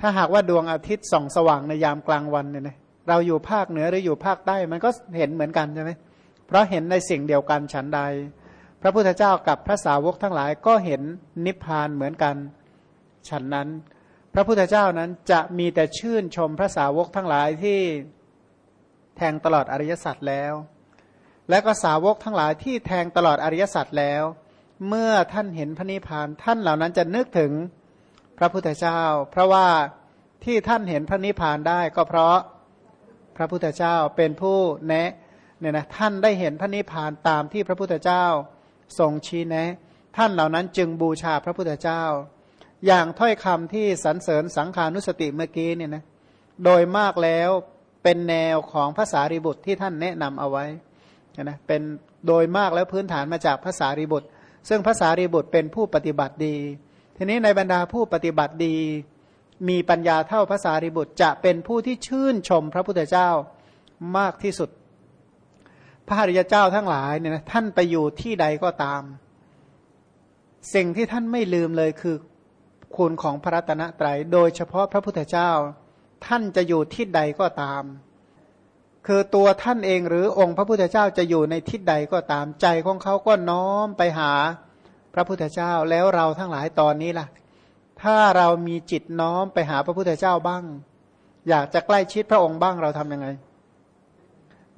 ถ้าหากว่าดวงอาทิตย์ส่องสว่างในยามกลางวันเนี่ยนะเราอยู่ภาคเหนือหรืออยู่ภาคใต้มันก็เห็นเหมือนกันใช่ไหมเพราะเห็นในสิ่งเดียวกันฉันใด พระพุทธเจ้ากับพระสาวกทั้งหลายก็เห็นนิพพานเหมือนกันฉันนั้น พระพุทธเจ้านั้นจะมีแต่ชื่นชมพระสาวกทั้งหลายที่แทงตลอดอริยสัจแล้ว และก็สาวกทั้งหลายที่แทงตลอดอริยสัจแล้ว เมื่อท่านเห็นพระนิพพานท่านเหล่านั้นจะนึกถึง พระพุทธเจ้า เพราะว่าที่ท่านเห็นพระนิพพานได้ก็เพราะพระพุทธเจ้าเป็นผู้แนะเนี่ยนะท่านได้เห็นพระนิพพานตามที่พระพุทธเจ้าทรงชี้แนะ ท่านเหล่านั้นจึงบูชาพระพุทธเจ้า อย่างถ้อยคำที่สรรเสริญสังขานุสติเมื่อกี้เนี่ยนะโดยมากแล้วเป็นแนวของภาษาริบุตรที่ท่านแนะนำเอาไว้นะเป็นโดยมากแล้วพื้นฐานมาจากภาษาริบุตร ซึ่งภาษาริบุตรเป็นผู้ปฏิบัติดี ทีนี้ในบรรดาผู้ปฏิบัติดี มีปัญญาเท่าภาษาริบุตร จะเป็นผู้ที่ชื่นชมพระพุทธเจ้ามากที่สุด พระอริยเจ้าทั้งหลายเนี่ยนะท่านไปอยู่ที่ใดก็ตาม สิ่งที่ท่านไม่ลืมเลยคือคุณของพระรัตนตรยัยโดยเฉพาะพระพุทธเจ้า ท่านจะอยู่ที่ใดก็ตาม คือตัวท่านเองหรือองค์พระพุทธเจ้าจะอยู่ในทิศใดก็ตามใจของเขาก็น้อมไปหา พระพุทธเจ้าแล้วเราทั้งหลายตอนนี้ล่ะ ถ้าเรามีจิตน้อมไปหาพระพุทธเจ้าบ้าง อยากจะใกล้ชิดพระองค์บ้างเราทํำยังไง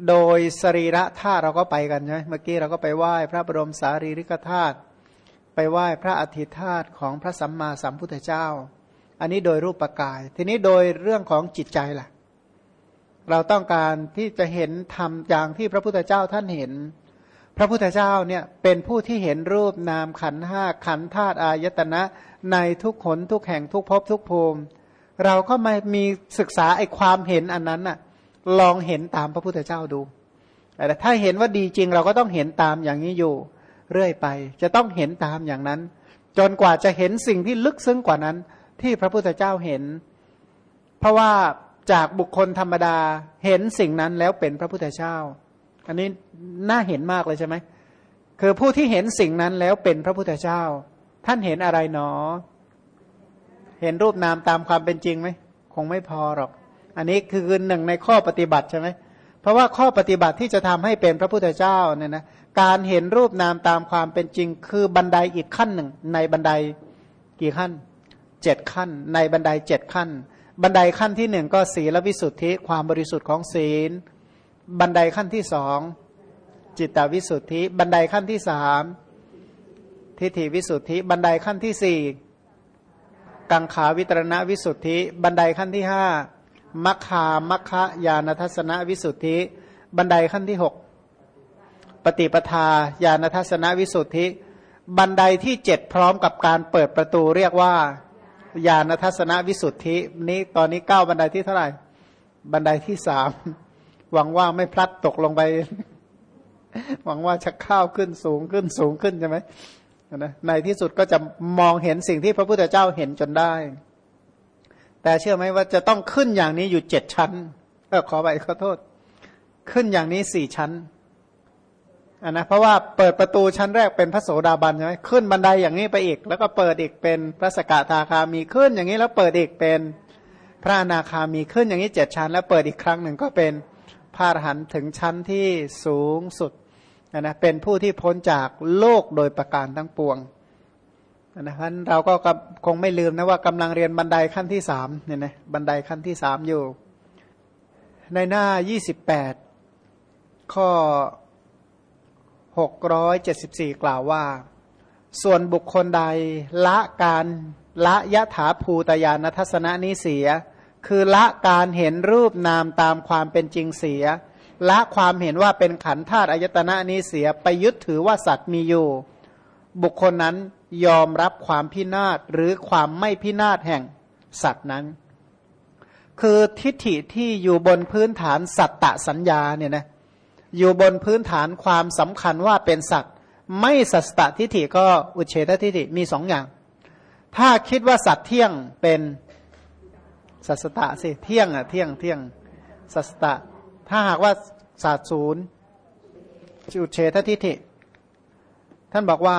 โดยสรีระธาตุเราก็ไปกันใช่ไหมเมื่อกี้เราก็ไปไหว้พระบรมสารีริกธาตุไปไหว้พระอธิธาตุของพระสัมมาสัมพุทธเจ้า อันนี้โดยรูปปกาย ทีนี้โดยเรื่องของจิตใจล่ะ เราต้องการที่จะเห็นธรรมอย่างที่พระพุทธเจ้าท่านเห็น พระพุทธเจ้าเนี่ยเป็นผู้ที่เห็นรูปนามขันห้าขันธาตุอายตนะในทุกขนทุกแห่งทุกภพทุกภูมิ เราก็มามีศึกษาไอ้ความเห็นอันนั้นน่ะลองเห็นตามพระพุทธเจ้าดูแต่ถ้าเห็นว่าดีจริงเราก็ต้องเห็นตามอย่างนี้อยู่ เรื่อยไป จะต้องเห็นตามอย่างนั้น จนกว่าจะเห็นสิ่งที่ลึกซึ้งกว่านั้น ที่พระพุทธเจ้าเห็น เพราะว่าจากบุคคลธรรมดาเห็นสิ่งนั้นแล้วเป็นพระพุทธเจ้า อันนี้น่าเห็นมากเลยใช่ไหมคือผู้ที่เห็นสิ่งนั้นแล้วเป็นพระพุทธเจ้า ท่านเห็นอะไรหนอ เห็นรูปนามตามความเป็นจริงไหมคงไม่พอหรอก อันนี้คือหนึ่งในข้อปฏิบัติใช่ไหมเพราะว่าข้อปฏิบัติที่จะทำให้เป็นพระพุทธเจ้าเนี่ยนะการเห็นรูปนามตามความเป็นจริง คือบันไดอีกขั้นหนึ่ง ในบันไดกี่ขั้นเจ็ดขั้น ในบันไดเจ็ดขั้น บันไดขั้นที่หนึ่งก็ศีลวิสุทธิ ความบริสุทธิ์ของศีล บันไดขั้นที่สองจิตตวิสุทธิ บันไดขั้นที่สามทิฏฐิวิสุทธิ บันไดขั้นที่สี่กังขาวิตรณวิสุทธิ บันไดขั้นที่ห้ามัคคามัคคายานทัศนวิสุทธิ บันไดขั้นที่หกปฏิปทาญาณทัศนวิสุทธิ บันไดที่เจ็ดพร้อมกับการเปิดประตูเรียกว่าญาณทัศนวิสุทธิ นี้ตอนนี้เก้าบันไดที่เท่าไหร่ บันไดที่สาม หวังว่าไม่พลัดตกลงไป หวังว่าจะข้าวขึ้นสูงขึ้นสูงขึ้นใช่ไหมนะในที่สุดก็จะมองเห็นสิ่งที่พระพุทธเจ้าเห็นจนได้ แต่เชื่อไหมว่าจะต้องขึ้นอย่างนี้อยู่เจ็ดชั้นเออขอไปขอโทษ ขึ้นอย่างนี้สี่ชั้นอันนะเพราะว่าเปิดประตูชั้นแรกเป็นพระโสดาบันใช่ไหมขึ้นบันไดอย่างนี้ไปอีก แล้วก็เปิดอีกเป็นพระสกทาคามีขึ้นอย่างนี้แล้วเปิดอีกเป็นพระนาคามีขึ้นอย่างนี้เจ็ดชั้น แล้วเปิดอีกครั้งหนึ่งก็เป็น พระอรหันต์ถึงชั้นที่สูงสุดนะเป็นผู้ที่พ้นจากโลกโดยประการทั้งปวงนะเพราะเราก็คงไม่ลืมนะว่ากำลังเรียนบันไดขั้นที่สามเนี่ยนะบันไดขั้นที่สามอยู่ ในหน้ายี่สิบแปดข้อหกร้อยเจ็ดสิบสี่กล่าวว่า ส่วนบุคคลใดละการละยะถาภูตยานทัศนะนี้เสีย คือละการเห็นรูปนามตามความเป็นจริงเสีย ละความเห็นว่าเป็นขันธาตุอายตนะนี้เสียไปยึดถือว่าสัตว์มีอยู่ บุคคลนั้นยอมรับความพินาศหรือความไม่พินาศแห่งสัตว์นั้น คือทิฏฐิที่อยู่บนพื้นฐานสัตตสัญญาเนี่ยนะอยู่บนพื้นฐานความสำคัญว่าเป็นสัตว์ ไม่สัตตทิฏฐิก็อุเฉททิฏฐิมีสองอย่าง ถ้าคิดว่าสัตว์เที่ยงเป็น สัตตะสิเที่ยงอะเที่ยงเที่ยงสัตตะ ถ้าหากว่าศาสตร์ศูนย์จุเฉททิฏฐิ ท่านบอกว่า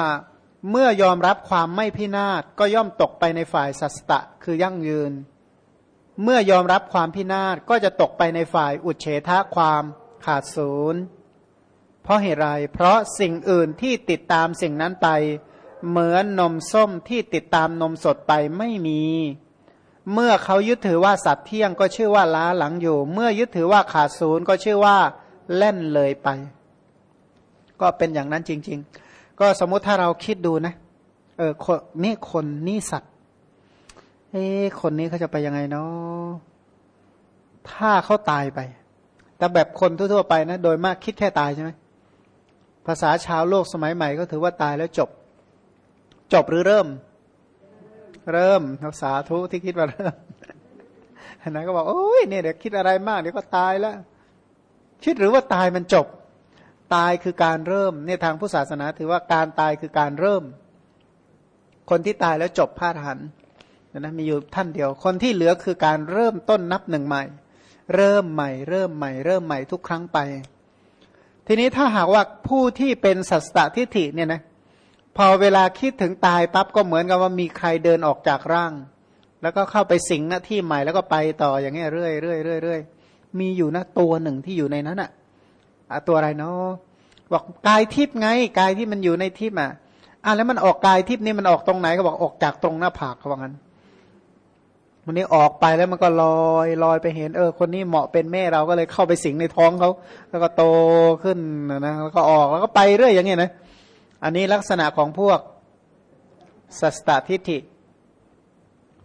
เมื่อยอมรับความไม่พินาศก็ย่อมตกไปในฝ่ายสัสตะคือยั่งยืน เมื่อยอมรับความพินาศก็จะตกไปในฝ่ายอุเฉทะความขาดศูนย์เพราะเหตุไรเพราะสิ่งอื่นที่ติดตามสิ่งนั้นไป เหมือนนมส้มที่ติดตามนมสดไปไม่มี เมื่อเขายึดถือว่าสัตว์เที่ยงก็ชื่อว่าล้าหลังอยู่ เมื่อยึดถือว่าขาดศูนย์ก็ชื่อว่าเล่นเลยไป ก็เป็นอย่างนั้นจริง ๆ ก็สมมุติถ้าเราคิดดูนะเออคนนี่คนนี่สัตว์เอ้คนนี้เขาจะไปยังไงเนาะถ้าเขาตายไป แต่แบบคนทั่วๆไปนะ โดยมากคิดแค่ตายใช่ไหมภาษาชาวโลกสมัยใหม่ก็ถือว่าตายแล้วจบ จบหรือเริ่ม เริ่มภาษาทุที่คิดว่าเริ่มนะก็บอกโอ้ยเนี่ยเดี๋ยวคิดอะไรมากเดี๋ยวก็ตายแล้ว คิดหรือว่าตายมันจบ ตายคือการเริ่มเนี่ยทางพุทธศาสนา ถือว่าการตายคือการเริ่ม คนที่ตายแล้วจบพาหันนะมีอยู่ท่านเดียว คนที่เหลือคือการเริ่มต้นนับหนึ่งใหม่ เริ่มใหม่ เริ่มใหม่ เริ่มใหม่ทุกครั้งไป ทีนี้ถ้าหากว่าผู้ที่เป็นสัตตทิฏฐิเนี่ยนะ พอเวลาคิดถึงตายปั๊บก็เหมือนกับว่ามีใครเดินออกจากร่าง แล้วก็เข้าไปสิงหน้าที่ใหม่แล้วก็ไปต่ออย่างเงี้ยเรื่อยเรื่อยเรื่อยเรื่อยมีอยู่นะตัวหนึ่งที่อยู่ในนั้นอะ่ะตัวอะไรเนาะบอกกายทิพย์ไงกายที่มันอยู่ในทิพย์อะอะแล้วมันออกกายทิพย์นี่มันออกตรงไหนก็บอกออกจากตรงหน้าผากเขาบอกงั้นวันนี้ออกไปแล้วมันก็ลอยลอยไปเห็น เออ คนนี้เหมาะเป็นแม่เราก็เลยเข้าไปสิงในท้องเขาแล้วก็โตขึ้นนะแล้วก็ออกแล้วก็ไปเรื่อยอย่างเงี้ยนะ อันนี้ลักษณะของพวกสัสตทิฏฐิ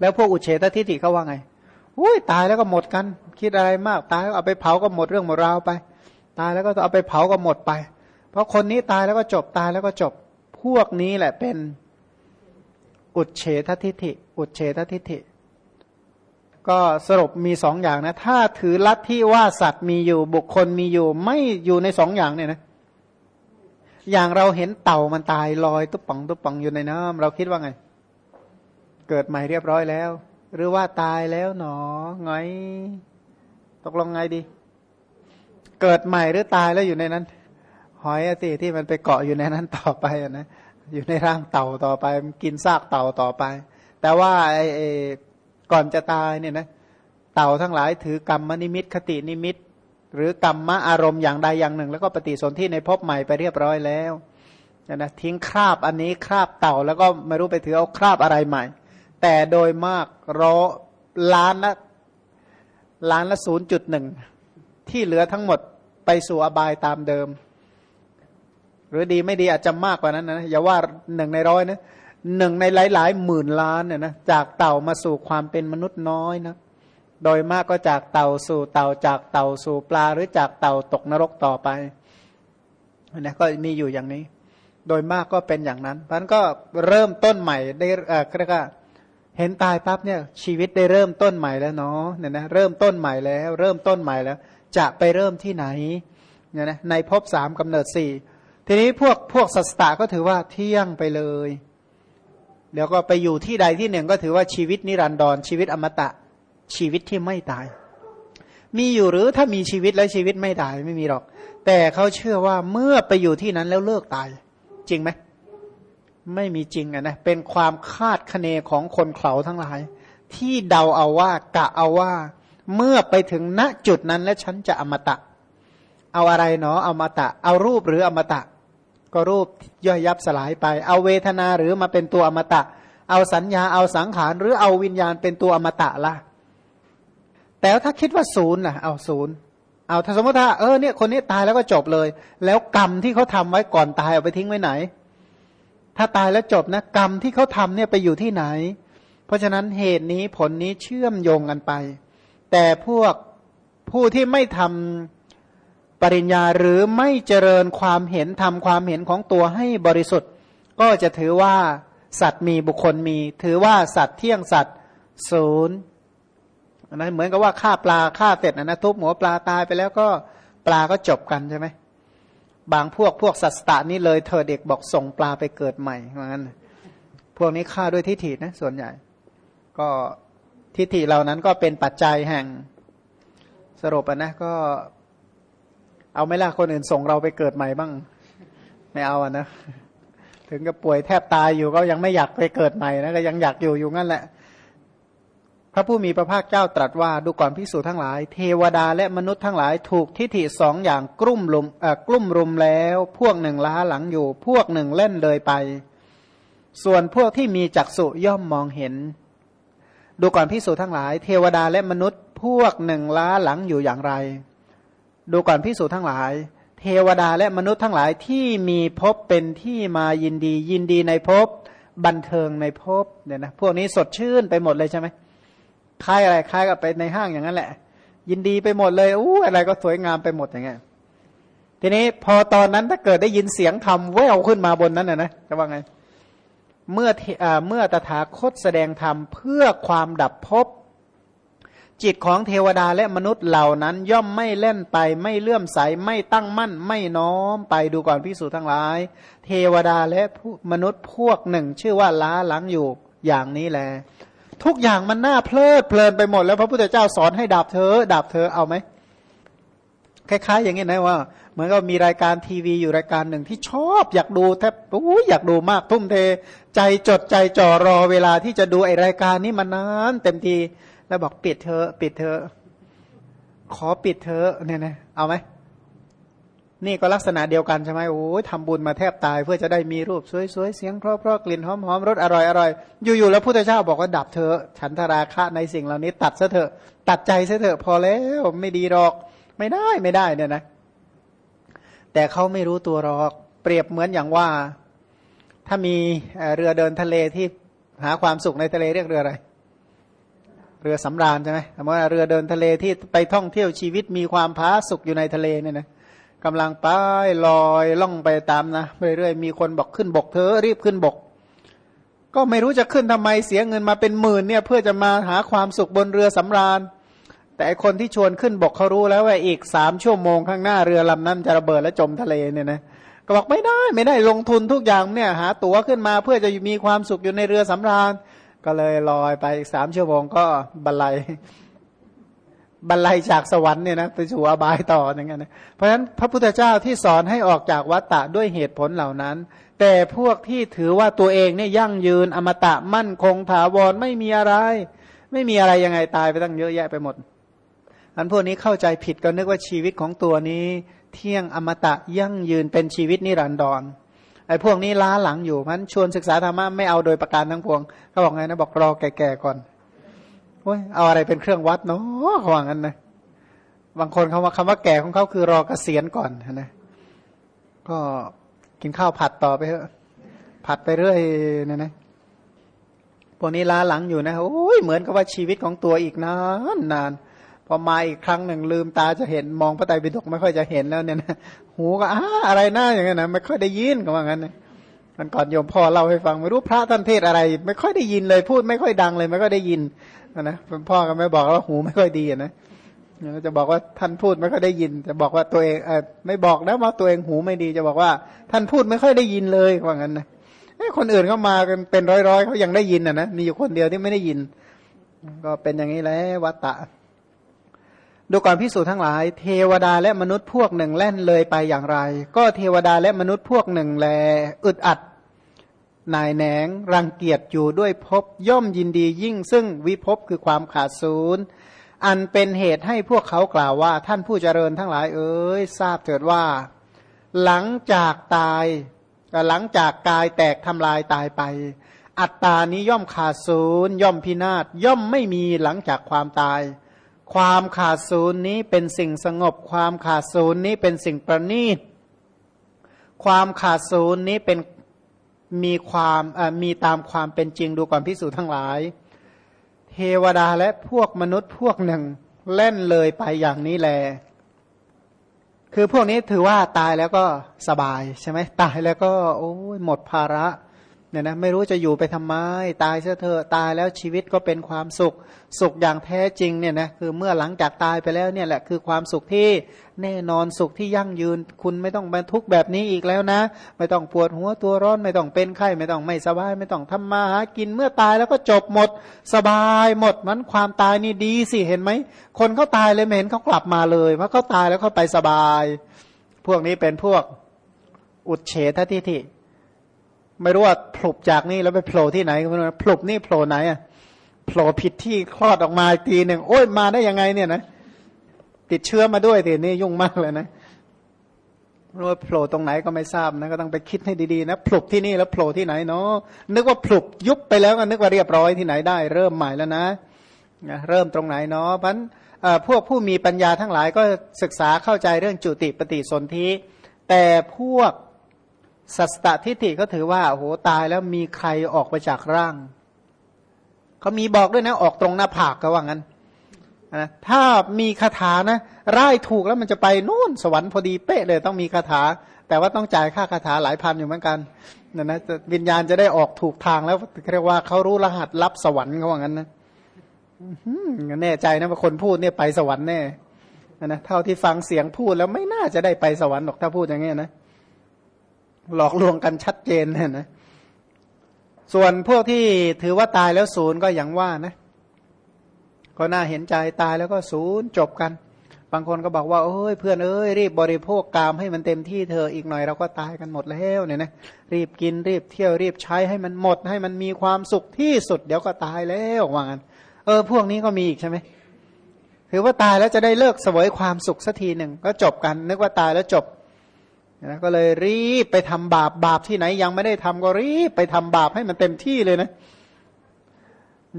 แล้วพวกอุเฉตทิฏฐิเขาว่าไงอุ้ยตายแล้วก็หมดกัน คิดอะไรมาก ตายเอาไปเผาก็หมดเรื่องหมดราวไป ตายแล้วก็เอาไปเผาก็หมดไป เพราะคนนี้ตายแล้วก็จบตายแล้วก็จบพวกนี้แหละเป็นอุเฉททิฏฐิ อุเฉททิฏฐิ ก็สรุปมีสองอย่างนะ ถ้าถือลัทธิว่าสัตว์มีอยู่บุคคลมีอยู่ ไม่อยู่ในสองอย่างเนี่ยนะ อย่างเราเห็นเต่ามันตายลอยตุ๊บปังตุ๊บปังอยู่ในน้ำเราคิดว่าไง เกิดใหม่เรียบร้อยแล้ว หรือว่าตายแล้วหนอไงตกลงไงดี เกิดใหม่หรือตายแล้วอยู่ในนั้น หอยสิที่มันไปเกาะอยู่ในนั้นต่อไปนะอยู่ในร่างเต่าต่อไปมันกินซากเต่าต่อไป แต่ว่าไอ้ก่อนจะตายเนี่ยนะ เต่าทั้งหลายถือกรรมนิมิตคตินิมิต หรือกรรมะอารมณ์อย่างใดอย่างหนึ่ง แล้วก็ปฏิสนธิในภพใหม่ไปเรียบร้อยแล้วนะทิ้งคราบอันนี้คราบเต่าแล้วก็ไม่รู้ไปถือเอาคราบอะไรใหม่ แต่โดยมากรอล้านละล้านละศูนย์จุดหนึ่งที่เหลือทั้งหมดไปสู่อบายตามเดิม หรือดีไม่ดีอาจจะมากกว่านั้นนะอย่าว่าหนึ่งในร้อยนะหนึ่งในหลาย ๆ หมื่นล้านเนี่ยนะจากเต่ามาสู่ความเป็นมนุษย์น้อยนะ โดยมากก็จากเต่าสู่เต่าจากเต่าสู่ปลาหรือจากเต่าตกนรกต่อไปนะก็มีอยู่อย่างนี้ โดยมากก็เป็นอย่างนั้นเพราะนั้นก็เริ่มต้นใหม่ได้เออเรียกว่าเห็นตายปั๊บเนี่ยชีวิตได้เริ่มต้นใหม่แล้วเนาะเนี่ยนะเริ่มต้นใหม่แล้ว เริ่มต้นใหม่แล้ว จะไปเริ่มที่ไหนเนี่ยนะในภพสามกำเนิดสี่ทีนี้พวกพวกสัสตาก็ถือว่าเที่ยงไปเลยเดี๋ยวก็ไปอยู่ที่ใดที่หนึ่งก็ถือว่าชีวิตนิรันดรชีวิตอมตะ ชีวิตที่ไม่ตาย มีอยู่หรือถ้ามีชีวิตและชีวิตไม่ตายไม่มีหรอก แต่เขาเชื่อว่าเมื่อไปอยู่ที่นั้นแล้วเลิกตาย จริงไหมไม่มีจริงอะนะเป็นความคาดคะเนของคนเขาทั้งหลาย ที่เดาเอาว่ากะเอาว่า เมื่อไปถึงณจุดนั้นแล้วฉันจะอมตะ เอาอะไรเนาะอมตะ เอารูปหรืออมตะ ก็รูปย่อยยับสลายไป เอาเวทนาหรือมาเป็นตัวอมตะ เอาสัญญาเอาสังขารหรือเอาวิญญาณเป็นตัวอมตะละ่ะ แต่ถ้าคิดว่าศูนย์ล่ะ เอาศูนย์เอาถ้าสมมติถ้าเออเนี่ยคนนี้ตายแล้วก็จบเลย แล้วกรรมที่เขาทาไว้ก่อนตายเอาไปทิ้งไว้ไหน ถ้าตายแล้วจบนะกรรมที่เขาทำเนี่ยไปอยู่ที่ไหน เพราะฉะนั้นเหตุนี้ผลนี้เชื่อมโยงกันไป แต่พวกผู้ที่ไม่ทำปริญญาหรือไม่เจริญความเห็นทำความเห็นของตัวให้บริสุทธิ์ ก็จะถือว่าสัตว์มีบุคคลมี ถือว่าสัตว์เที่ยงสัตว์ศูนย์ นะเหมือนกับว่าฆ่าปลาฆ่าเสร็จนะนะทุบหัวปลาตายไปแล้วก็ปลาก็จบกันใช่ไหมบางพวกพวกสัตตานี่เลยเธอเด็กบอกส่งปลาไปเกิดใหม่เหมือนกันพวกนี้ฆ่าด้วยทิฏฐินะส่วนใหญ่ ก็ทิฏฐิเหล่านั้นก็เป็นปัจจัยแห่งสรุปนะก็ เอาไม่ล่ะคนอื่นส่งเราไปเกิดใหม่บ้าง ไม่เอาอะนะ ถึงกับป่วยแทบตายอยู่ก็ยังไม่อยากไปเกิดใหม่นะก็ยังอยากอยู่อยู่งั้นแหละ พระผู้มีพระภาคเจ้าตรัสว่าดูก่อนพิสูจทั้งหลาย เทวดาและมนุษย์ทั้งหลายถูกทิฏฐิสองอย่างกลุ่มลุมกลุ่มรุมแล้ว พวกหนึ่งล้าหลังอยู่ พวกหนึ่งเล่นเลยไป ส่วนพวกที่มีจักษุย่อมมองเห็น ดูก่อนพิสูจทั้งหลาย เทวดาและมนุษย์ พวกหนึ่งล้าหลังอยู่อย่างไร ดูก่อนพิสูจทั้งหลาย เทวดาและมนุษย์ทั้งหลายที่มีภพเป็นที่มายินดียินดีในภพบันเทิงในภพเนี่ยนะพวกนี้สดชื่นไปหมดเลยใช่ไหม คล้ายอะไรคล้ายกับไปในห้างอย่างนั้นแหละ ยินดีไปหมดเลยอู้อะไรก็สวยงามไปหมดอย่างเงี้ยทีนี้พอตอนนั้นถ้าเกิดได้ยินเสียงธรรมแววขึ้นมาบนนั้นนะนะจะว่าไง เมื่อเมื่อตถาคตแสดงธรรมเพื่อความดับภพจิตของเทวดาและมนุษย์เหล่านั้นย่อมไม่เล่นไปไม่เลื่อมใสไม่ตั้งมั่น ไม่น้อมไปดูก่อนพิสูจทั้งหลาย เทวดาและมนุษย์พวกหนึ่ง ชื่อว่าล้าหลังอยู่อย่างนี้แหละ ทุกอย่างมันน่าเพลิดเพลินไปหมด แล้วพระพุทธเจ้าสอนให้ดับเธอดับเธอเอาไหมคล้ายๆ อย่างนี้นะว่าเหมือนกับมีรายการทีวีอยู่รายการหนึ่งที่ชอบอยากดูแทบโอ้ยอยากดูมากทุ่มเท ใจจดใจจ่อรอเวลาที่จะดูไอรายการนี้มานานเต็มทีแล้วบอกปิดเธอปิดเธอขอปิดเธอเนี่ยนะเอาไหม นี่ก็ลักษณะเดียวกันใช่ไหมโอ้ยทำบุญมาแทบตาย เพื่อจะได้มีรูปสวยๆ เสียงเพราะๆกลิ่นหอมๆรสอร่อยๆ อยู่ๆแล้วพุทธเจ้าบอกว่าดับเถอะฉันทราคะในสิ่งเหล่านี้ ตัดซะเถอะ ตัดใจซะเถอะพอแล้วไม่ดีหรอก ไม่ได้ไม่ได้เนี่ยนะ แต่เขาไม่รู้ตัวหรอก เปรียบเหมือนอย่างว่า ถ้ามีเรือเดินทะเลที่หาความสุขในทะเลเรียกเรืออะไรเรือสำราญใช่ไหมแต่ว่าเรือเดินทะเลที่ไปท่องเที่ยวชีวิตมีความพาสุขอยู่ในทะเลเนี่ยนะ กำลังไปลอยล่องไปตามนะเรื่อยๆมีคนบอกขึ้นบกเธอรีบขึ้นบก ก็ไม่รู้จะขึ้นทำไมเสียเงินมาเป็นหมื่นเนี่ย เพื่อจะมาหาความสุขบนเรือสำราญ แต่คนที่ชวนขึ้นบกเขารู้แล้วว่าอีกสามชั่วโมงข้างหน้าเรือลำนั้นจะระเบิดและจมทะเลเนี่ยนะก็บอกไม่ได้ไม่ได้ลงทุนทุกอย่างเนี่ยหาตั๋วขึ้นมาเพื่อจะมีความสุขอยู่ในเรือสำราญ ก็เลยลอยไปอีกสามชั่วโมงก็บรรลัย บรรลัยจากสวรรค์เนี่ยนะไปสู่อบายต่ออย่างเงี้ยนะเพราะฉะนั้นพระพุทธเจ้าที่สอนให้ออกจากวัฏฏะด้วยเหตุผลเหล่านั้น แต่พวกที่ถือว่าตัวเองเนี่ยยั่งยืนอมตะมั่นคงถาวรไม่มีอะไร ไม่มีอะไรยังไงตายไปตั้งเยอะแยะไปหมดอันพวกนี้เข้าใจผิดก็นึกว่าชีวิตของตัวนี้ เที่ยงอมตะยั่งยืนเป็นชีวิตนิรันดรไอ้พวกนี้ล้าหลังอยู่มันชวนศึกษาธรรมะไม่เอาโดยประการทั้งปวงเขาบอกไงนะบอกรอแก่ๆก่อน โอ้ยเอาอะไรเป็นเครื่องวัดเนาะเขาว่างั้นนะบางคนเขาว่าคำว่าแก่ของเขาคือรอเกษียณก่อนนะก็กินข้าวผัดต่อไปเถอะผัดไปเรื่อยเนี่ยนะพวกนี้ล้าหลังอยู่นะโอ้ยเหมือนกับว่าชีวิตของตัวอีกนานนานพอมาอีกครั้งหนึ่งลืมตาจะเห็นมองพระไตรปิฎกไม่ค่อยจะเห็นแล้วเนี่ยนะหูก็อ้าอะไรหน้าอย่างเงี้ยนะไม่ค่อยได้ยินก็ว่างั้นนะมันก่อนโยมพ่อเล่าให้ฟังไม่รู้พระท่านเทศอะไร ไม่ค่อยได้ยินเลยพูดไม่ค่อยดังเลย ไม่ค่อยได้ยิน นะพ่อก็ไม่บอกว่าหูไม่ค่อยดีนะจะบอกว่าท่านพูดไม่ค่อยได้ยิน จะบอกว่าตัวเองเอไม่บอกนะว่าตัวเองหูไม่ดี จะบอกว่า ท่านพูดไม่ค่อยได้ยินเลยว่างั้นนะคนอื่นเขามากันเป็นร้อยๆเขายังได้ยินอะนะมีอยู่คนเดียวที่ไม่ได้ยิน ก็เป็นอย่างนี้แหละวัตตะดูก่อนพิสูจน์ทั้งหลาย เทวดาและมนุษย์พวกหนึ่งแล่นเลยไปอย่างไร ก็เทวดาและมนุษย์พวกหนึ่งแล อึดอัด นายแหนงรังเกียจอยู่ด้วยพบย่อมยินดียิ่งซึ่งวิภพคือความขาดศูนย์อันเป็นเหตุให้พวกเขากล่าวว่า ท่านผู้เจริญทั้งหลายเอ๋ยทราบเถิดว่า หลังจากตายหลังจากกายแตกทำลายตายไป อัตตานี้ย่อมขาดศูนย์ย่อมพินาศย่อมไม่มีหลังจากความตาย ความขาดศูนย์นี้เป็นสิ่งสงบ ความขาดศูนย์นี้เป็นสิ่งประณีตความขาดศูนย์นี้เป็น มีความมีตามความเป็นจริงดูก่อนพิสูจน์ทั้งหลาย เทวดาและพวกมนุษย์พวกหนึ่งเล่นเลยไปอย่างนี้แล คือพวกนี้ถือว่าตายแล้วก็สบายใช่ไหมตายแล้วก็ โอ้ยหมดภาระ เนี่ยนะไม่รู้จะอยู่ไปทำไม ตายเสียเถอะตายแล้วชีวิตก็เป็นความสุข สุขอย่างแท้จริงเนี่ยนะคือเมื่อหลังจากตายไปแล้วเนี่ยแหละคือความสุขที่แน่นอนสุขที่ยั่งยืน คุณไม่ต้องมาทุกข์แบบนี้อีกแล้วนะ ไม่ต้องปวดหัวตัวร้อนไม่ต้องเป็นไข้ไม่ต้องไม่สบาย ไม่ต้องทำมาหากินเมื่อตายแล้วก็จบหมด สบายหมดมันความตายนี่ดีสิเห็นไหมคนเขาตายเลยไม่เห็นเขากลับมาเลยเพราะเขาตายแล้วเขาไปสบาย พวกนี้เป็นพวกอุดเฉททิฐิ ไม่รู้ว่าผลุบจากนี่แล้วไปโผล่ที่ไหนก็ไม่รู้ผลุบนี่โผล่ไหนอะโผล่ผิดที่คลอดออกมาทีหนึ่งโอ้ยมาได้ยังไงเนี่ยนะติดเชื้อมาด้วยทีนี้ยุ่งมากเลยนะรู้ว่าโผล่ตรงไหนก็ไม่ทราบนะก็ต้องไปคิดให้ดีๆนะผลุบที่นี่แล้วโผล่ที่ไหนเนาะนึกว่าผลุบยุบไปแล้วก็นึกว่าเรียบร้อยที่ไหนได้ เริ่มใหม่แล้วนะเริ่มตรงไหนเนาะเพราะพวกผู้มีปัญญาทั้งหลายก็ศึกษาเข้าใจเรื่องจุติปฏิสนธิแต่พวก สัสตทิฏฐิก็ถือว่าโอ้โหตายแล้วมีใครออกไปจากร่างเขามีบอกด้วยนะออกตรงหน้าผากก็ว่างั้นนะถ้ามีคาถานะร่ายถูกแล้วมันจะไปนู่นสวรรค์พอดีเป๊ะเลยต้องมีคาถา แต่ว่าต้องจ่ายค่าคาถาหลายพันอยู่เหมือนกันนะนะวิญญาณจะได้ออกถูกทางแล้วเรียกว่าเขารู้รหัสรับสวรรค์เขาว่างั้นนะแน่ใจนะว่าคนพูดเนี่ยไปสวรรค์แน่นะเท่าที่ฟังเสียงพูดแล้วไม่น่าจะได้ไปสวรรค์หรอกถ้าพูดอย่างนี้นะ หลอกลวงกันชัดเจนนะ ส่วนพวกที่ถือว่าตายแล้วศูนย์ก็อย่างว่านะ ก็น่าเห็นใจตายแล้วก็ศูนย์จบกัน บางคนก็บอกว่าเอ้ยเพื่อนเอ้ยรีบบริโภคกามให้มันเต็มที่เธออีกหน่อยเราก็ตายกันหมดแล้วเนี่ยนะรีบกินรีบเที่ยวรีบใช้ให้มันหมด ให้มันมีความสุขที่สุด เดี๋ยวก็ตายแล้วว่างั้นเออ พวกนี้ก็มีอีกใช่ไหมถือว่าตายแล้วจะได้เลิกสวยความสุขสักทีหนึ่งก็จบกัน นึกว่าตายแล้วจบ นะก็เลยรีบไปทำบาปบาปที่ไหนยังไม่ได้ทำก็รีบไปทำบาปให้มันเต็มที่เลยนะ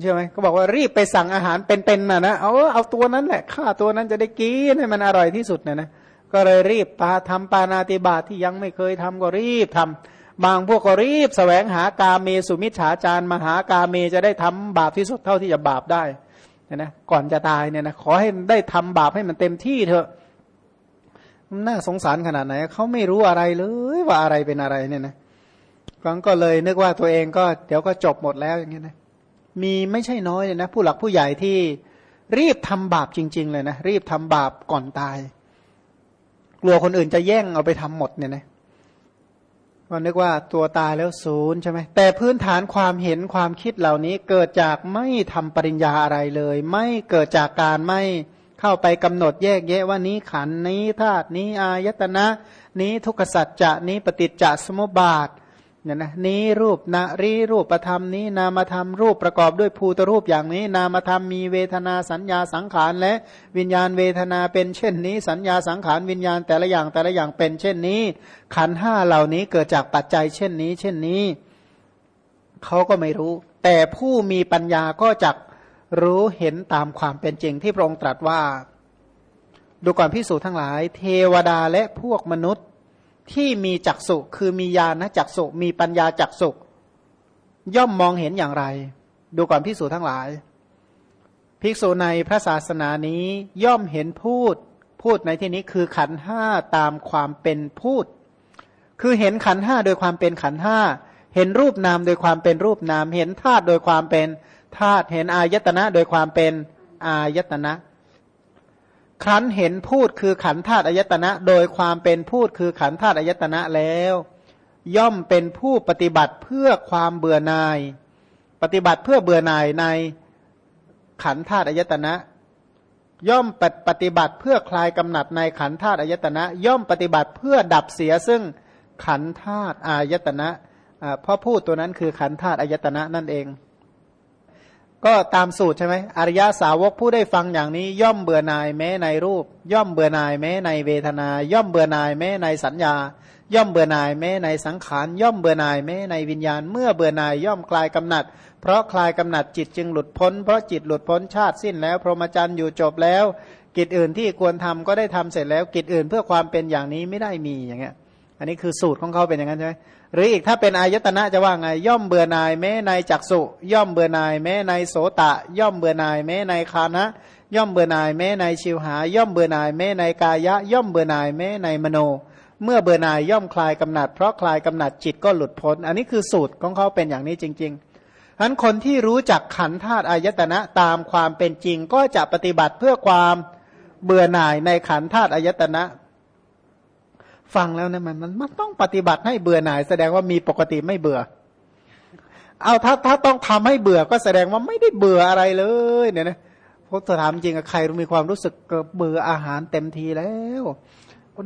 เชื่อไหมก็บอกว่ารีบไปสั่งอาหารเป็นๆน่ะนะเอาเอาตัวนั้นแหละฆ่าตัวนั้นจะได้กินให้มันอร่อยที่สุดเนี่ยนะก็เลยรีบปาทำปานาติบาตที่ยังไม่เคยทำก็รีบทำบางพวกก็รีบสแสวงหากาเมสุมิจฉาจารมหากาเมจะได้ทำบาปที่สุดเท่าที่จะบาปได้นะก่อนจะตายเนี่ยนะขอให้ได้ทำบาปให้มันเต็มที่เถอะ น่าสงสารขนาดไหนเขาไม่รู้อะไรเลยว่าอะไรเป็นอะไรเนี่ยนะก็เลยนึกว่าตัวเองก็เดี๋ยวก็จบหมดแล้วอย่างเงี้ยนะมีไม่ใช่น้อยเลยนะผู้หลักผู้ใหญ่ที่รีบทำบาปจริง ๆ เลยนะรีบทำบาปก่อนตาย กลัวคนอื่นจะแย่งเอาไปทำหมดเนี่ยนะก็นึกว่าตัวตายแล้วศูนย์ใช่ไหมแต่พื้นฐานความเห็นความคิดเหล่านี้เกิดจากไม่ทำปริญญาอะไรเลย ไม่เกิดจากการไม่ เข้าไปกำหนดแยกแยะว่านี้ขันนี้ธาตุนี้อายตนะ นี้ทุกขสัจจะนี้ปฏิจจสมุปบาทเนี่ยนะนี้รูปนารีรูปประธรรมนี้นามธรรมรูปประกอบด้วยภูตรูปอย่างนี้ นามธรรมมีเวทนาสัญญาสังขารและวิญญาณเวทนาเป็นเช่นนี้ สัญญาสังขารวิญญาณแต่ละอย่างแต่ละอย่างเป็นเช่นนี้ ขันห้าเหล่านี้เกิดจากปัจจัยเช่นนี้ เช่นนี้เขาก็ไม่รู้ แต่ผู้มีปัญญาก็จัก รู้เห็นตามความเป็นจริงที่พระองค์ตรัสว่า ดูก่อนพิสูจน์ทั้งหลาย เทวดาและพวกมนุษย์ที่มีจักสุคือมีญาณจักสุมีปัญญาจักสุย่อมมองเห็นอย่างไร ดูก่อนพิสูจน์ทั้งหลาย ภิกษุในพระศาสนานี้ย่อมเห็นพูดพูดในที่นี้คือขันห้าตามความเป็นพูด คือเห็นขันห้าโดยความเป็นขันห้าเห็นรูปนามโดยความเป็นรูปนาม เห็นธาตุโดยความเป็น ธาตุเห็นอายตนะโดยความเป็นอายตนะ ครั้นเห็นพูดคือขันธาตุอายตนะ โดยความเป็นพูดคือขันธาตุอายตนะแล้ว ย่อมเป็นผู้ปฏิบัติเพื่อความเบื่อหน่าย ปฏิบัติเพื่อเบื่อหน่ายในขันธาตุอายตนะ ย่อมปฏิบัติเพื่อคลายกำหนัดในขันธาตุอายตนะ ย่อมปฏิบัติเพื่อดับเสียซึ่งขันธาตุอายตนะเพราะพูดตัวนั้นคือขันธาตุอายตนะนั่นเอง ก็ตามสูตรใช่ไหมอริยาสาวกผู้ได้ฟังอย่างนี้ ย่อมเบื่อหน่ายแม้ในรูป ย่อมเบื่อหน่ายแม้ในเวทนา ย่อมเบื่อหน่ายแม้ในสัญญา ย่อมเบื่อหน่ายแม้ในสังขารย่อมเบื่อหน่ายแม้ในวิญญาณ เมื่อเบื่อหน่ายย่อมคลายกำหนัด เพราะคลายกำหนัดจิตจึงหลุดพ้น เพราะจิตหลุดพ้นชาติสิ้นแล้วพรหมจรรย์อยู่จบแล้ว กิจอื่นที่ควรทำก็ได้ทำเสร็จแล้ว กิจอื่นเพื่อความเป็นอย่างนี้ไม่ได้มีอย่างเงี้ย อันนี้คือสูตรของเขาเป็นอย่างนั้นใช่ไหม หรืออีกถ้าเป็นอายตนะจะว่าไง ย่อมเบื่อนายแม้ในจักสุย่อมเบื่อนายแม้ในโสตะ ย่อมเบื่อนายแม้ในคานะ ย่อมเบื่อนายแม้ในชิวหา ย่อมเบื่อนายแม้ในกายะ ย่อมเบื่อนายแม้ในมโน เมื่อเบื่อนายย่อมคลายกำหนัด เพราะคลายกำหนัดจิตก็หลุดพ้น อันนี้คือสูตรของเขาเป็นอย่างนี้จริงๆฉะนั้นคนที่รู้จักขันธาตุอายตนะตามความเป็นจริงก็จะปฏิบัติเพื่อความเบื่อหน่ายในขันธาตุอายตนะ ฟังแล้วเนี่ยมันมันต้องปฏิบัติให้เบื่อหน่าย แสดงว่ามีปกติไม่เบื่อ เอาถ้าถ้าต้องทำให้เบื่อก็แสดงว่าไม่ได้เบื่ออะไรเลยเนี่ยนะพราะถามจริงใครมีความรู้สึกเบื่ออาหารเต็มทีแล้ว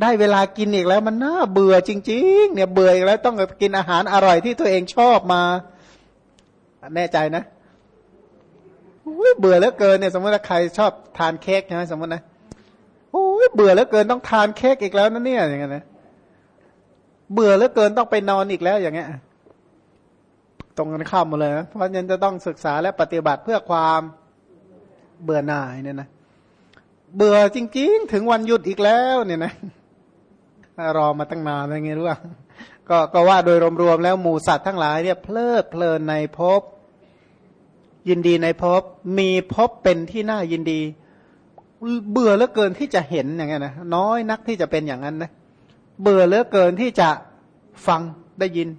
ได้เวลากินอีกแล้วมันน่าเบื่อจริง ๆ เนี่ยเบื่ออีกแล้วต้องกินอาหารอร่อยที่ตัวเองชอบมา แน่ใจนะเบื่อเหลือเกินเนี่ยสมมติว่าใครชอบทานเค้กใช่ไหมสมมตินะโอ้ยเบื่อเหลือเกินต้องทานเค้กอีกแล้วนะเนี่ยอย่างเงี้ยนะ เบื่อเหลือเกินต้องไปนอนอีกแล้วอย่างเงี้ย ตรงกันข้ามหมดเลยนะเพราะฉะนั้นจะต้องศึกษาและปฏิบัติเพื่อความเบื่อหน่ายเนี่ยนะ เบื่อจริง ๆ ถึงวันหยุดอีกแล้วเนี่ยนะรอมาตั้งนานอะไรเงี้ยรู้ป่ะก็ก็ว่าโดยรวมๆแล้วหมูสัตว์ทั้งหลายเนี่ยเพลิดเพลินในภพยินดีในภพมีภพเป็นที่น่ายินดี เบื่อเหลือเกินที่จะเห็นอย่างเงี้ยนะน้อยนักที่จะเป็นอย่างนั้นนะ เบื่อเหลือเกินที่จะฟังได้ยิน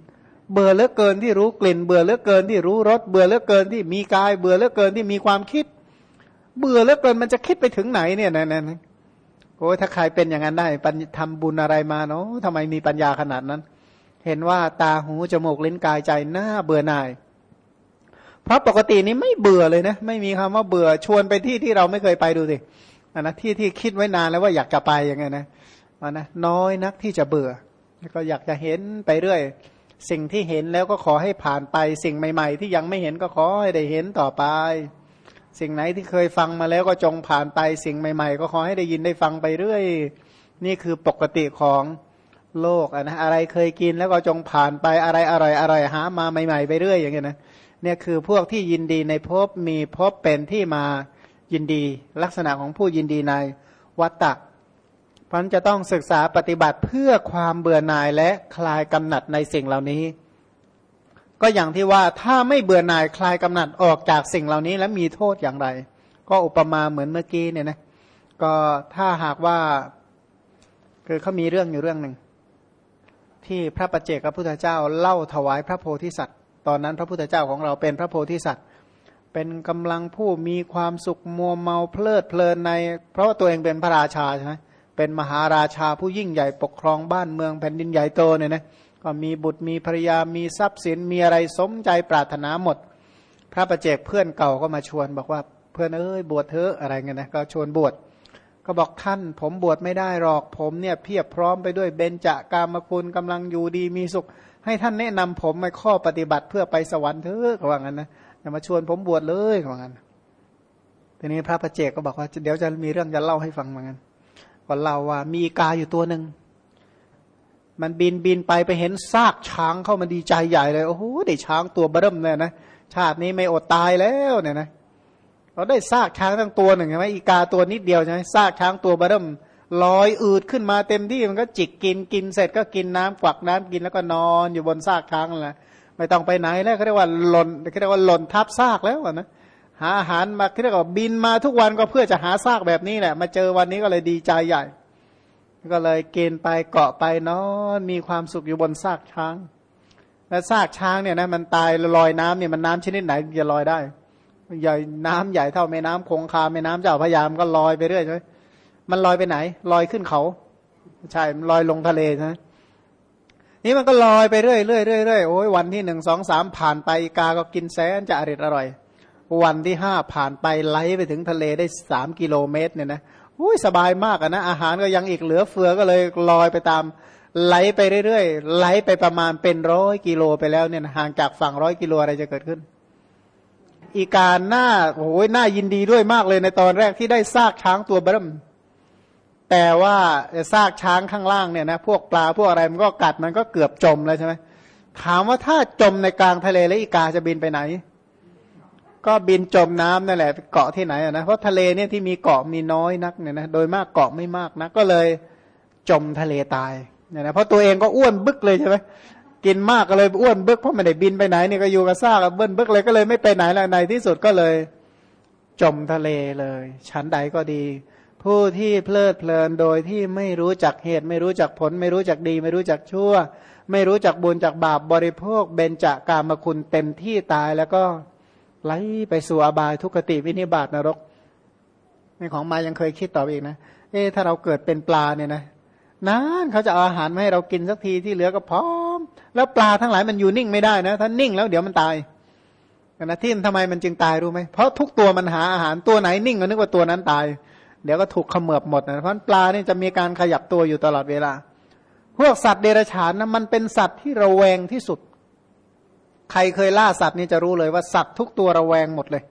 เบื่อเหลือเกินที่รู้กลิ่น เบื่อเหลือเกินที่รู้รสเบื่อเหลือเกินที่มีกาย เบื่อเหลือเกินที่มีความคิด เบื่อเหลือเกินมันจะคิดไปถึงไหนเนี่ยนะนะโอ้ถ้าใครเป็นอย่างนั้นได้ปัญทำบุญอะไรมาเนาะทำไมมีปัญญาขนาดนั้น เห็นว่าตาหูจมูกลิ้นกายใจหน้าเบื่อหน่าย เพราะปกตินี้ไม่เบื่อเลยนะไม่มีคำว่าเบื่อชวนไปที่ที่เราไม่เคยไปดูสินะที่ที่คิดไว้นานแล้วว่าอยากจะไปอย่างเงี้ยนะ นะ น้อยนักที่จะเบื่อก็อยากจะเห็นไปเรื่อย สิ่งที่เห็นแล้วก็ขอให้ผ่านไป สิ่งใหม่ ๆ ที่ยังไม่เห็นก็ขอให้ได้เห็นต่อไป สิ่งไหนที่เคยฟังมาแล้วก็จงผ่านไป สิ่งใหม่ ๆ ก็ขอให้ได้ยินได้ฟังไปเรื่อย นี่คือปกติของโลกนะอะไรเคยกินแล้วก็จงผ่านไปอะไรอร่อยอร่อยหามาใหม่ ๆ ไปเรื่อยอย่างเงี้ยนะเนี่ยคือพวกที่ยินดีในภพมีภพเป็นที่มายินดี ลักษณะของผู้ยินดีในวัตตะ พันจะต้องศึกษาปฏิบัติเพื่อความเบื่อหน่ายและคลายกำหนัดในสิ่งเหล่านี้ ก็อย่างที่ว่าถ้าไม่เบื่อหน่ายคลายกำหนัดออกจากสิ่งเหล่านี้แล้วมีโทษอย่างไร ก็อุปมาเหมือนเมื่อกี้เนี่ยนะก็ถ้าหากว่าคือเขามีเรื่องอยู่เรื่องหนึ่ง ที่พระประเจกพระพุทธเจ้าเล่าถวายพระโพธิสัตว์ ตอนนั้นพระพุทธเจ้าของเราเป็นพระโพธิสัตว์ เป็นกำลังผู้มีความสุขมัวเมาเพลิดเพลินใน เพราะว่าตัวเองเป็นพระราชาใช่ไหม เป็นมหาราชาผู้ยิ่งใหญ่ปกครองบ้านเมืองแผ่นดินใหญ่โตเนี่ยนะก็มีบุตรมีภรรยามีทรัพย์สินมีอะไรสมใจปรารถนาหมด พระประเจกเพื่อนเก่าก็มาชวนบอกว่าเพื่อนเอ้ยบวชเถอะอะไรเงี้ยนะก็ชวนบวชก็บอกท่าน ผมบวชไม่ได้หรอกผมเนี่ยเพียบพร้อมไปด้วยเบญจากามคุณกำลังอยู่ดีมีสุข ให้ท่านแนะนำผมในข้อปฏิบัติเพื่อไปสวรรค์เถอะเขาว่างั้นนะอย่ามาชวนผมบวชเลยเขาว่างั้นทีนี้พระประเจกก็บอกว่าเดี๋ยวจะมีเรื่องจะเล่าให้ฟังเหมือนกัน ก็เล่าว่ามีกาอยู่ตัวหนึ่งมันบินบินไปไปเห็นซากช้างเข้ามาดีใจใหญ่เลย โอ้โหได้ช้างตัวเบิ่มเลยนะชาตินี้ไม่อดตายแล้วเนี่ยนะเราได้ซากช้างทั้งตัวหนึ่งใช่ไหมอีกาตัวนิดเดียวใช่ไหมซากช้างตัวเบิ่มลอยอืดขึ้นมาเต็มที่มันก็จิกกินกินเสร็จก็กินน้ำกวักน้ำกินแล้วก็นอนอยู่บนซากช้างแหละไม่ต้องไปไหนแล้วเขาเรียกว่าหล่นเขาเรียกว่าหล่นทับซากแล้วนะ หาอาหารมาเขาเรียกว่าบินมาทุกวันก็เพื่อจะหาซากแบบนี้แหละ มาเจอวันนี้ก็เลยดีใจใหญ่ ก็เลยเกณฑ์ไปเกาะไปนอนมีความสุขอยู่บนซากช้าง แล้วซากช้างเนี่ยนะมันตายลอยน้ำเนี่ยมันน้ำชนิดไหนจะลอยได้ใหญ่น้ำใหญ่เท่าแม่น้ำคงคาแม่น้ำเจ้าพยามก็ลอยไปเรื่อยใช่ไหมมันลอยไปไหน ลอยขึ้นเขาใช่ลอยลงทะเลใช่ไหมนี่มันก็ลอยไปเรื่อยเรื่อยเรื่อยเรื่อยโอ้ยวันที่หนึ่งสองสามผ่านไปกาก็กินแสนจะอริดอร่อย วันที่ห้าผ่านไปไหลไปถึงทะเลได้สามกิโลเมตรเนี่ยนะอุ้ยสบายมากอะนะ อาหารก็ยังอีกเหลือเฟือก็เลยลอยไปตาม ไหลไปเรื่อยๆไหลไปประมาณเป็นร้อยกิโลไปแล้วเนี่ยห่างจากฝั่งร้อยกิโลอะไรจะเกิดขึ้น อีการหน้าโอ้ยหน้ายินดีด้วยมากเลยในตอนแรกที่ได้ซากช้างตัวเบิ่มแต่ว่าซากช้างข้างล่างเนี่ยนะพวกปลาพวกอะไรมันก็กัดมันก็เกือบจมแล้วใช่ไหมถามว่าถ้าจมในกลางทะเลแล้วอีกาจะบินไปไหน ก็บินจมน้ำนั่นแหละเกาะที่ไหนนะเพราะทะเลเนี่ยที่มีเกาะมีน้อยนักเนี่ยนะโดยมากเกาะไม่มากนะก็เลยจมทะเลตายเนี่ยนะเพราะตัวเองก็อ้วนบึกเลยใช่ไหมกินมากก็เลยอ้วนบึกเพราะไม่ได้บินไปไหนเนี่ยก็อยู่กับซากเบิ้ลบึกเลยก็เลยไม่ไปไหนแล้วในที่สุดก็เลย จมทะเลเลยชั้นใดก็ดี ผู้ที่เพลิดเพลินโดยที่ไม่รู้จักเหตุ ไม่รู้จักผล ไม่รู้จักดี ไม่รู้จักชั่ว ไม่รู้จักบุญจากบาปบริโภคเบญจากามคุณเต็มที่ตายแล้วก็ ไหลไปสู่อบายทุกขติวินิบาตนรกในของมายังเคยคิดต่ออีกนะ เอ๊ถ้าเราเกิดเป็นปลาเนี่ยนะนานเขาจะเอาอาหารมาให้เรากินสักทีที่เหลือก็พร้อม แล้วปลาทั้งหลายมันอยู่นิ่งไม่ได้นะถ้านิ่งแล้วเดี๋ยวมันตายนะที่ทำไมมันจึงตายรู้ไหมเพราะทุกตัวมันหาอาหารตัวไหนนิ่งก็นึกว่าตัวนั้นตาย เดี๋ยวก็ถูกขมือบหมดนะเพราะปลาเนี่ยจะมีการขยับตัวอยู่ตลอดเวลา พวกสัตว์เดรัจฉานนะมันเป็นสัตว์ที่ระแวงที่สุด ใครเคยล่าสัตว์นี่จะรู้เลยว่าสัตว์ทุกตัวระแวงหมดเลย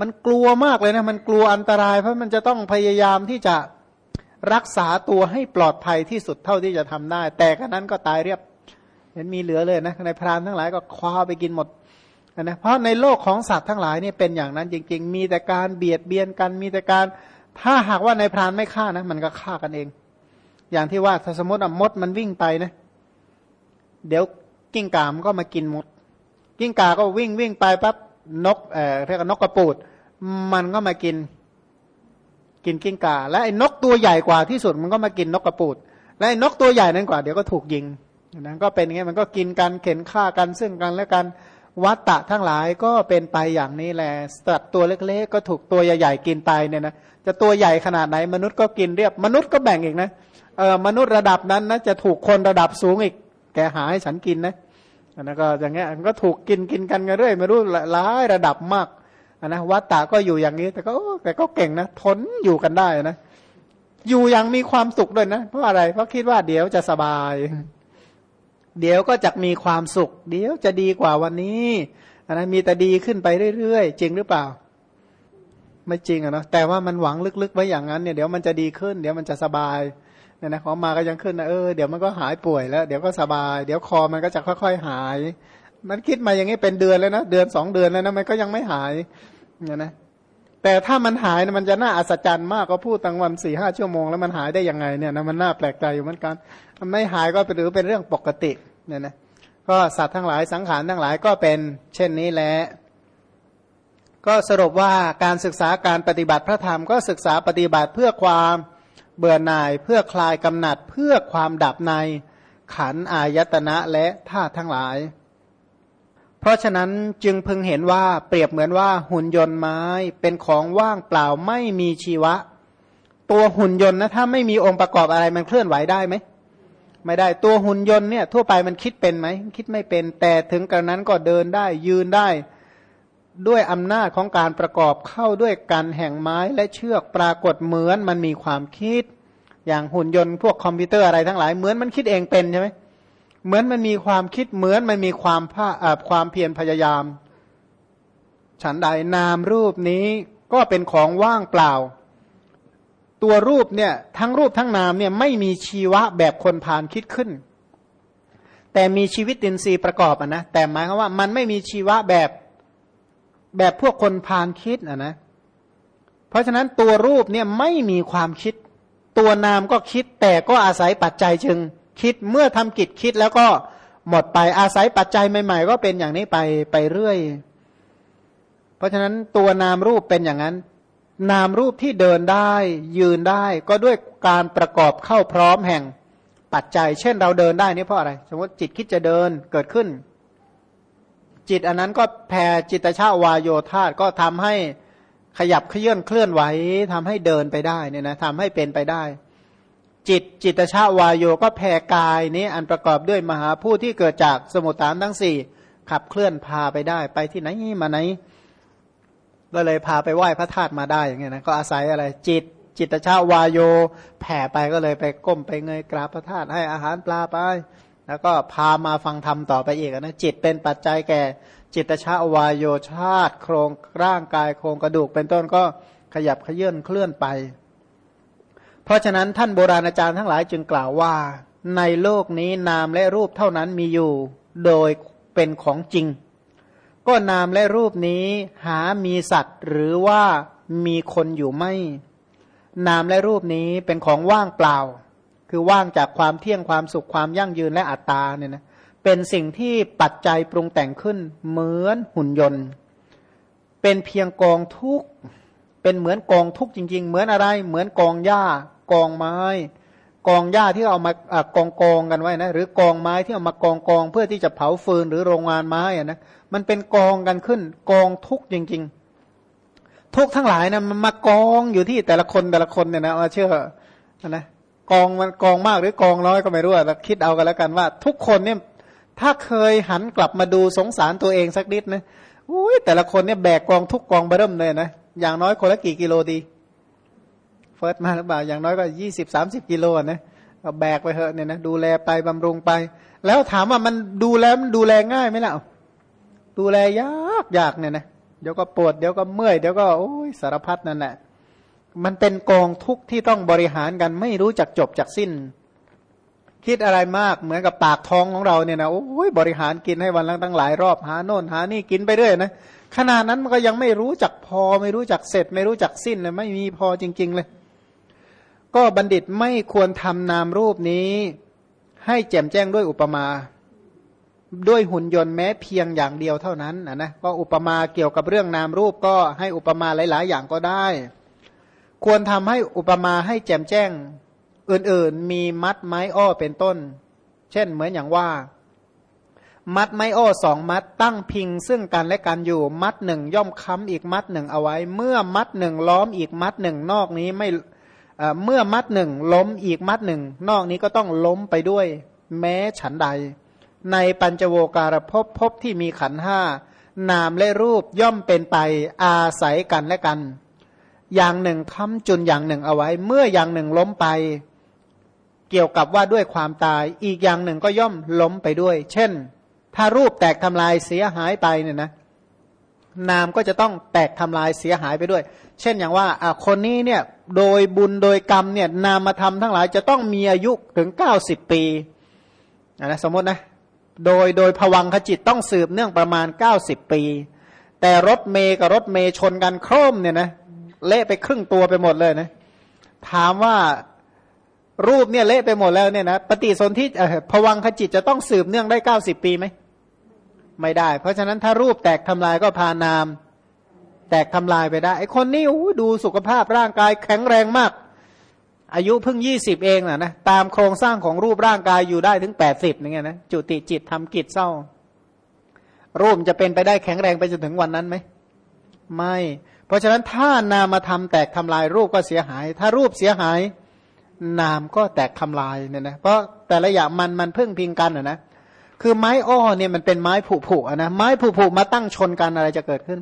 มันกลัวมากเลยนะ มันกลัวอันตราย เพราะมันจะต้องพยายามที่จะรักษาตัวให้ปลอดภัยที่สุดเท่าที่จะทำได้ แต่กระนั้นก็ตายเรียบเห็นมีเหลือเลยนะในพรานทั้งหลายก็คว้าไปกินหมดนะเพราะในโลกของสัตว์ทั้งหลายนี่เป็นอย่างนั้นจริง ๆ มีแต่การเบียดเบียนกันมีแต่การ ถ้าหากว่าในพรานไม่ฆ่านะมันก็ฆ่ากันเอง อย่างที่ว่าถ้าสมมติมดมันวิ่งไปนะ เดี๋ยวกิ้งก่ามก็มากินมด กิ้งก่าก็วิ่งวิ่งไปปั๊บนกเอ่อเรียกว่านกกระปูด มันก็มากิน กินกิ้งก่า และไอ้นกตัวใหญ่กว่าที่สุดมันก็มากินนกกระปูด และไอ้นกตัวใหญ่นั้นกว่าเดี๋ยวก็ถูกยิงนั้นก็เป็นอย่างนี้มันก็กินกันเข็นฆ่ากันซึ่งกันและกันวัตตะทั้งหลายก็เป็นไปอย่างนี้แหละสัตว์ตัวเล็กๆ ก็ถูกตัวใหญ่ๆกินไปเนี่ยนะจะตัวใหญ่ขนาดไหนมนุษย์ก็กินเรียบมนุษย์ก็แบ่งอีกนะเออมนุษย์ระดับนั้นนะจะถูกคนระดับสูงอีก แกหาให้ฉันกินนะ อันนั้นก็อย่างเงี้ยมันก็ถูกกินกินกันกันเรื่อยไม่รู้หลายระดับมากอันนะวัตตะก็อยู่อย่างนี้ แต่ก็แต่ก็เก่งนะทนอยู่กันได้นะ อยู่อย่างมีความสุขด้วยนะเพราะอะไรเพราะคิดว่าเดี๋ยวจะสบาย เดี๋ยวก็จะมีความสุข เดี๋ยวจะดีกว่าวันนี้อันนั้นมีแต่ดีขึ้นไปเรื่อยๆจริงหรือเปล่า ไม่จริงอะเนาะแต่ว่ามันหวังลึกๆไว้อย่างนั้นเนี่ยเดี๋ยวมันจะดีขึ้น เดี๋ยวมันจะสบาย เนี่ยนะของมาก็ยังขึ้นนะเออเดี๋ยวมันก็หายป่วยแล้ว เดี๋ยวก็สบาย เดี๋ยวคอมันก็จะค่อยๆหาย มันคิดมาอย่างนี้เป็นเดือนแล้วนะเดือนสองเดือนแล้วนะมันก็ยังไม่หายเนี่ยนะแต่ถ้ามันหายมันจะน่าอัศจรรย์มากก็พูดตั้งวันสี่ห้าชั่วโมงแล้วมันหายได้ยังไงเนี่ยนะมันน่าแปลกใจอยู่เหมือนกันมันไม่หายก็เป็นหรือเป็นเรื่องปกติเนี่ยนะก็สัตว์ทั้งหลายสังขารทั้งหลายก็เป็น เช่นนี้แหละก็สรุปว่าการศึกษาการปฏิบัติพระธรรมก็ศึกษาปฏิบัติเพื่อความ เบื่อหน่ายเพื่อคลายกำหนัดเพื่อความดับในขันอายตนะและธาตุทั้งหลาย เพราะฉะนั้นจึงพึงเห็นว่าเปรียบเหมือนว่าหุ่นยนต์ไม้เป็นของว่างเปล่าไม่มีชีวะ ตัวหุ่นยนต์นะถ้าไม่มีองค์ประกอบอะไรมันเคลื่อนไหวได้ไหมไม่ได้ตัวหุ่นยนต์เนี่ยทั่วไปมันคิดเป็นไหมคิดไม่เป็นแต่ถึงกระนั้นก็เดินได้ยืนได้ ด้วยอำนาจของการประกอบเข้าด้วยกันแห่งไม้และเชือกปรากฏเหมือนมันมีความคิด อย่างหุ่นยนต์พวกคอมพิวเตอร์อะไรทั้งหลายเหมือนมันคิดเองเป็นใช่ไหมเหมือนมันมีความคิดเหมือนมันมีความภาความเพียรพยายาม ฉันใดนามรูปนี้ก็เป็นของว่างเปล่า ตัวรูปเนี่ยทั้งรูปทั้งนามเนี่ยไม่มีชีวะแบบคนพานคิดขึ้น แต่มีชีวิตดินทรีย์ประกอบอะนะแต่หมายความว่ามันไม่มีชีวะแบบ แบบพวกคนพานคิดอะนะ เพราะฉะนั้นตัวรูปเนี่ยไม่มีความคิด ตัวนามก็คิดแต่ก็อาศัยปัจจัยจึง คิดเมื่อทำกิจคิดแล้วก็หมดไปอาศัยปัจจัยใหม่ ๆ ก็เป็นอย่างนี้ไปไปเรื่อย เพราะฉะนั้นตัวนามรูปเป็นอย่างนั้น นามรูปที่เดินได้ยืนได้ก็ด้วยการประกอบเข้าพร้อมแห่งปัจจัย เช่นเราเดินได้นี่เพราะอะไร สมมติจิตคิดจะเดินเกิดขึ้น จิตอันนั้นก็แผ่จิตชาวายโยธาก็ทำให้ขยับเคลื่อนเคลื่อนไหวทำให้เดินไปได้เนี่ยนะทำให้เป็นไปได้ จิตจิตชาวายโยก็แผ่กายนี้อันประกอบด้วยมหาผู้ที่เกิดจากสมุทฐานทั้งสี่ขับเคลื่อนพาไปได้ ไปที่ไหนมาไหน ก็เลยพาไปไหว้พระธาตุมาได้อย่างเงี้ยนะก็อาศัยอะไร จิตจิตชาวายโย แผ่ไปก็เลยไปก้มไปเงยกราบพระธาตุให้อาหารปลาไป แล้วก็พามาฟังธรรมต่อไปอีกนะจิตเป็นปัจจัยแก่ จิตชาวายโยชาติ โครงร่างกายโครงกระดูกเป็นต้นก็ขยับขยื่นเคลื่อนไป เพราะฉะนั้นท่านโบราณอาจารย์ทั้งหลายจึงกล่าวว่า ในโลกนี้นามและรูปเท่านั้นมีอยู่ โดยเป็นของจริง ก็นามและรูปนี้หามีสัตว์หรือว่ามีคนอยู่ไม่ นามและรูปนี้เป็นของว่างเปล่า คือว่างจากความเที่ยงความสุขความยั่งยืนและอัตตาเนี่ยนะเป็นสิ่งที่ปัจจัยปรุงแต่งขึ้นเหมือนหุ่นยนต์ เป็นเพียงกองทุกข์เป็นเหมือนกองทุกจริง ๆ เหมือนอะไร เหมือนกองหญ้ากองไม้ กองหญ้าที่เอามากองกองกันไว้นะหรือกองไม้ที่เอามากองกองเพื่อที่จะเผาฟืนหรือโรงงานไม้อะนะมันเป็นกองกันขึ้น กองทุกจริง ๆ ทุกทั้งหลายนะมันมากองอยู่ที่แต่ละคนแต่ละคนเนี่ยนะเชื่อนะ กองมันกองมากหรือกองน้อยก็ไม่รู้อะคิดเอากันแล้วกันว่า ทุกคนเนี่ยถ้าเคยหันกลับมาดูสงสารตัวเองสักนิดนะอุ้ยแต่ละคนเนี่ยแบกกองทุกกองเบิ่มเลยนะอย่างน้อยคนละกี่กิโลดี เฟิร์สมาหรือเปล่าอย่างน้อยก็ยี่สิบสามสิบกิโลนะก็แบกไปเถอะเนี่ยนะดูแลไปบำรุงไป แล้วถามว่ามันดูแลมันดูแลง่ายไหมล่ะดูแลยากยากเนี่ยนะเดี๋ยวก็ปวดเดี๋ยวก็เมื่อยเดี๋ยวก็โอ้ยสารพัดนั่นแหละ มันเป็นกองทุกข์ที่ต้องบริหารกันไม่รู้จักจบจักสิ้น คิดอะไรมากเหมือนกับปากท้องของเราเนี่ยนะโอ้ยบริหารกินให้วันละตั้งหลายรอบหาโน่นหานี่กินไปเรื่อยนะขนาดนั้นมันก็ยังไม่รู้จักพอ ไม่รู้จักเสร็จ ไม่รู้จักสิ้นเลยไม่มีพอจริง ๆ เลย ก็บัณฑิตไม่ควรทำนามรูปนี้ ให้แจ่มแจ้งด้วยอุปมา ด้วยหุ่นยนต์แม้เพียงอย่างเดียวเท่านั้นนะนะก็อุปมาเกี่ยวกับเรื่องนามรูปก็ให้อุปมาหลาย ๆ อย่างก็ได้ ควรทำให้อุปมาให้แจ่มแจ้ง อื่นๆมีมัดไม้อ้อเป็นต้น เช่นเหมือนอย่างว่า มัดไม้อ้อสองมัดตั้งพิงซึ่งกันและกันอยู่มัดหนึ่งย่อมค้ำอีกมัดหนึ่งเอาไว้ เมื่อมัดหนึ่งล้อมอีกมัดหนึ่งนอกนี้ไม่เมื่อมัดหนึ่งล้มอีกมัดหนึ่ง นอกนี้ก็ต้องล้มไปด้วย แม้ฉันใด ในปัญจโวการภพภพที่มีขันห้านามและรูปย่อมเป็นไปอาศัยกันและกัน อย่างหนึ่งค้ำจุนอย่างหนึ่งเอาไว้ เมื่ออย่างหนึ่งล้มไป เกี่ยวกับว่าด้วยความตาย อีกอย่างหนึ่งก็ย่อมล้มไปด้วย เช่น ถ้ารูปแตกทำลายเสียหายไปเนี่ยนะ นามก็จะต้องแตกทำลายเสียหายไปด้วย เช่นอย่างว่าคนนี้เนี่ยโดยบุญโดยกรรมเนี่ยนามธรรมทั้งหลายจะต้องมีอายุถึงเก้าสิบปีนะสมมตินะโดยโดยผวังขจิตต้องสืบเนื่องประมาณเก้าสิบปี แต่รถเมย์กับรถเมย์ชนกันโครมเนี่ยนะ เละไปครึ่งตัวไปหมดเลยนะ ถามว่ารูปเนี่ยเละไปหมดแล้วเนี่ยนะปฏิสนธิผวังขจิตจะต้องสืบเนื่องได้เก้าสิบปีไหมไม่ได้ เพราะฉะนั้นถ้ารูปแตกทำลายก็พานาม แตกทำลายไปได้ไอคนนี้ดูสุขภาพร่างกายแข็งแรงมาก อายุเพิ่งยี่สิบเองนะนะตามโครงสร้างของรูปร่างกายอยู่ได้ถึงแปดสิบอย่างเงี้ยนะจุติจิตทำกิจเศร้า รูปจะเป็นไปได้แข็งแรงไปจนถึงวันนั้นไหมไม่ เพราะฉะนั้นถ้านามธรรมแตกทำลายรูปก็เสียหาย ถ้ารูปเสียหาย นามก็แตกทำลายเนี่ยนะเพราะแต่ละอย่างมันมันพึ่งพิงกันอะนะคือไม้อ้อเนี่ยมันเป็นไม้ผุผุนะไม้ผุผุมาตั้งชนกันอะไรจะเกิดขึ้น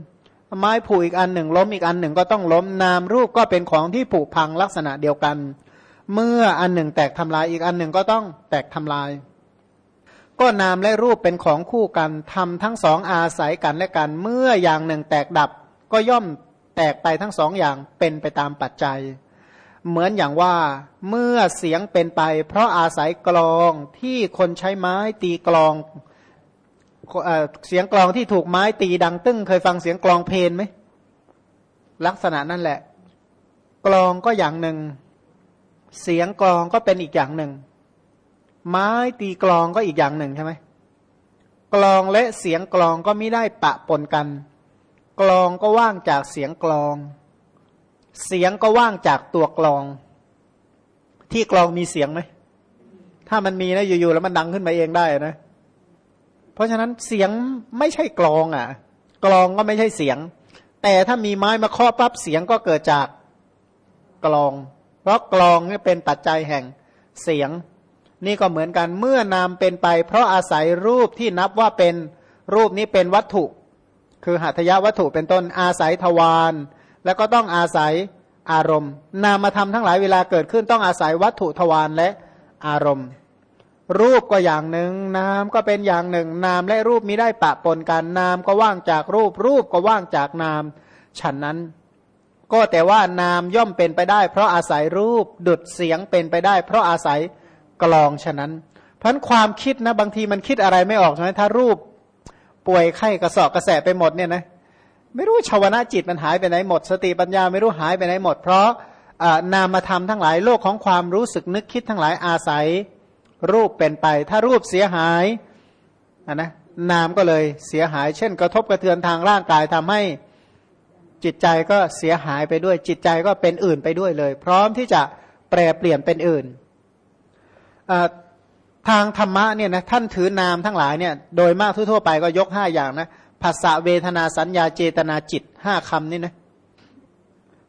ไม้ผุอีกอันหนึ่งล้มอีกอันหนึ่งก็ต้องล้มนามรูปก็เป็นของที่ผุพังลักษณะเดียวกัน เมื่ออันหนึ่งแตกทำลายอีกอันหนึ่งก็ต้องแตกทำลายก็นามและรูปเป็นของคู่กันทำทั้งสองอาศัยกันและกัน เมื่ออย่างหนึ่งแตกดับก็ย่อม แตกไปทั้งสองอย่างเป็นไปตามปัจจัย เหมือนอย่างว่าเมื่อเสียงเป็นไป เพราะอาศัยกลองที่คนใช้ไม้ตีกลองเสียงกลองที่ถูกไม้ตีดังตึ้ง เคยฟังเสียงกลองเพลนไหมลักษณะนั่นแหละ กลองก็อย่างหนึ่ง เสียงกลองก็เป็นอีกอย่างหนึ่ง ไม้ตีกลองก็อีกอย่างหนึ่งใช่ไหมกลองและเสียงกลองก็ไม่ได้ปะปนกัน กลองก็ว่างจากเสียงกลอง เสียงก็ว่างจากตัวกลอง ที่กลองมีเสียงไหมถ้ามันมีนะอยู่ๆแล้วมันดังขึ้นมาเองได้นะ เพราะฉะนั้นเสียงไม่ใช่กลองอะ กลองก็ไม่ใช่เสียง แต่ถ้ามีไม้มาเคาะปั๊บเสียงก็เกิดจากกลอง เพราะกลองนี่เป็นปัจจัยแห่งเสียง นี่ก็เหมือนกันเมื่อนามเป็นไป เพราะอาศัยรูปที่นับว่าเป็นรูปนี้เป็นวัตถุ คือหัตยวัตถุเป็นต้นอาศัยทวารแล้วก็ต้องอาศัยอารมณ์ นามธรรมทั้งหลายเวลาเกิดขึ้นต้องอาศัยวัตถุทวารและอารมณ์ รูปก็อย่างหนึ่ง นามก็เป็นอย่างหนึ่ง นามและรูปมิได้ปะปนกันนามก็ว่างจากรูป รูปก็ว่างจากนามฉันนั้น ก็แต่ว่านามย่อมเป็นไปได้ เพราะอาศัยรูปดุดเสียงเป็นไปได้ เพราะอาศัยกลองฉะนั้น เพราะความคิดนะบางทีมันคิดอะไรไม่ออกใช่ไหมถ้ารูป ป่วยไข้กระสอบกระแสไปหมดเนี่ยนะไม่รู้ชาวนะจิตมันหายไปไหนหมด สติปัญญาไม่รู้หายไปไหนหมด เพราะนามธรรมทั้งหลายโลกของความรู้สึกนึกคิดทั้งหลายอาศัยรูปเป็นไป ถ้ารูปเสียหายนะนามก็เลยเสียหาย เช่น กระทบกระเทือนทางร่างกายทำให้จิตใจก็เสียหายไปด้วย จิตใจก็เป็นอื่นไปด้วยเลย พร้อมที่จะแปรเปลี่ยนเป็นอื่น ทางธรรมะเนี่ยนะท่านถือนามทั้งหลายเนี่ยโดยมากทั่วๆไปก็ยกห้าอย่างนะภาษาเวทนาสัญญาเจตนาจิตห้าคำนี่นะ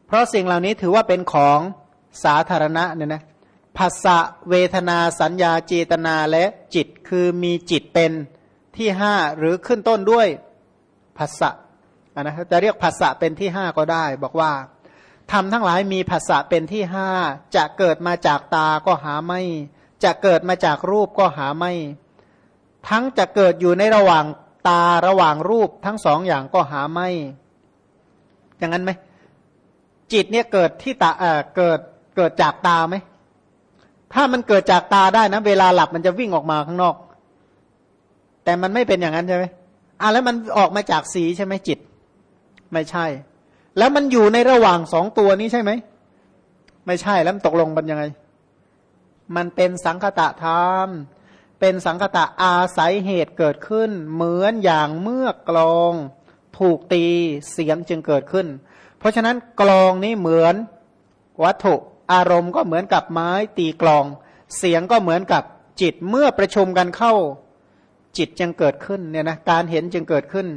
เพราะสิ่งเหล่านี้ถือว่าเป็นของสาธารณะเนี่ยนะภาษาเวทนาสัญญาเจตนาและจิตคือมีจิตเป็นที่ห้าหรือขึ้นต้นด้วยภาษานะจะเรียกภาษะเป็นที่ห้าก็ได้ บอกว่าทำทั้งหลายมีภาษะเป็นที่ห้าจะเกิดมาจากตาก็หาไม่ จะเกิดมาจากรูปก็หาไม่ ทั้งจะเกิดอยู่ในระหว่างตาระหว่างรูปทั้งสองอย่างก็หาไม่ อย่างนั้นไหม จิตเนี่ยเกิดที่ตาเอ่อเกิดเกิดจากตาไหม ถ้ามันเกิดจากตาได้นะ เวลาหลับมันจะวิ่งออกมาข้างนอก แต่มันไม่เป็นอย่างนั้นใช่ไหมอะแล้วมันออกมาจากสีใช่ไหมจิต ไม่ใช่ แล้วมันอยู่ในระหว่างสองตัวนี้ใช่ไหม ไม่ใช่แล้วมันตกลงมันยังไง มันเป็นสังคตะธรรม เป็นสังคตะอาศัยเหตุเกิดขึ้น เหมือนอย่างเมื่อกลองถูกตีเสียงจึงเกิดขึ้น เพราะฉะนั้นกลองนี้เหมือนวัตถุอารมณ์ก็เหมือนกับไม้ตีกลอง เสียงก็เหมือนกับจิตเมื่อประชุมกันเข้าจิตจึงเกิดขึ้นเนี่ยนะการเห็นจึงเกิดขึ้น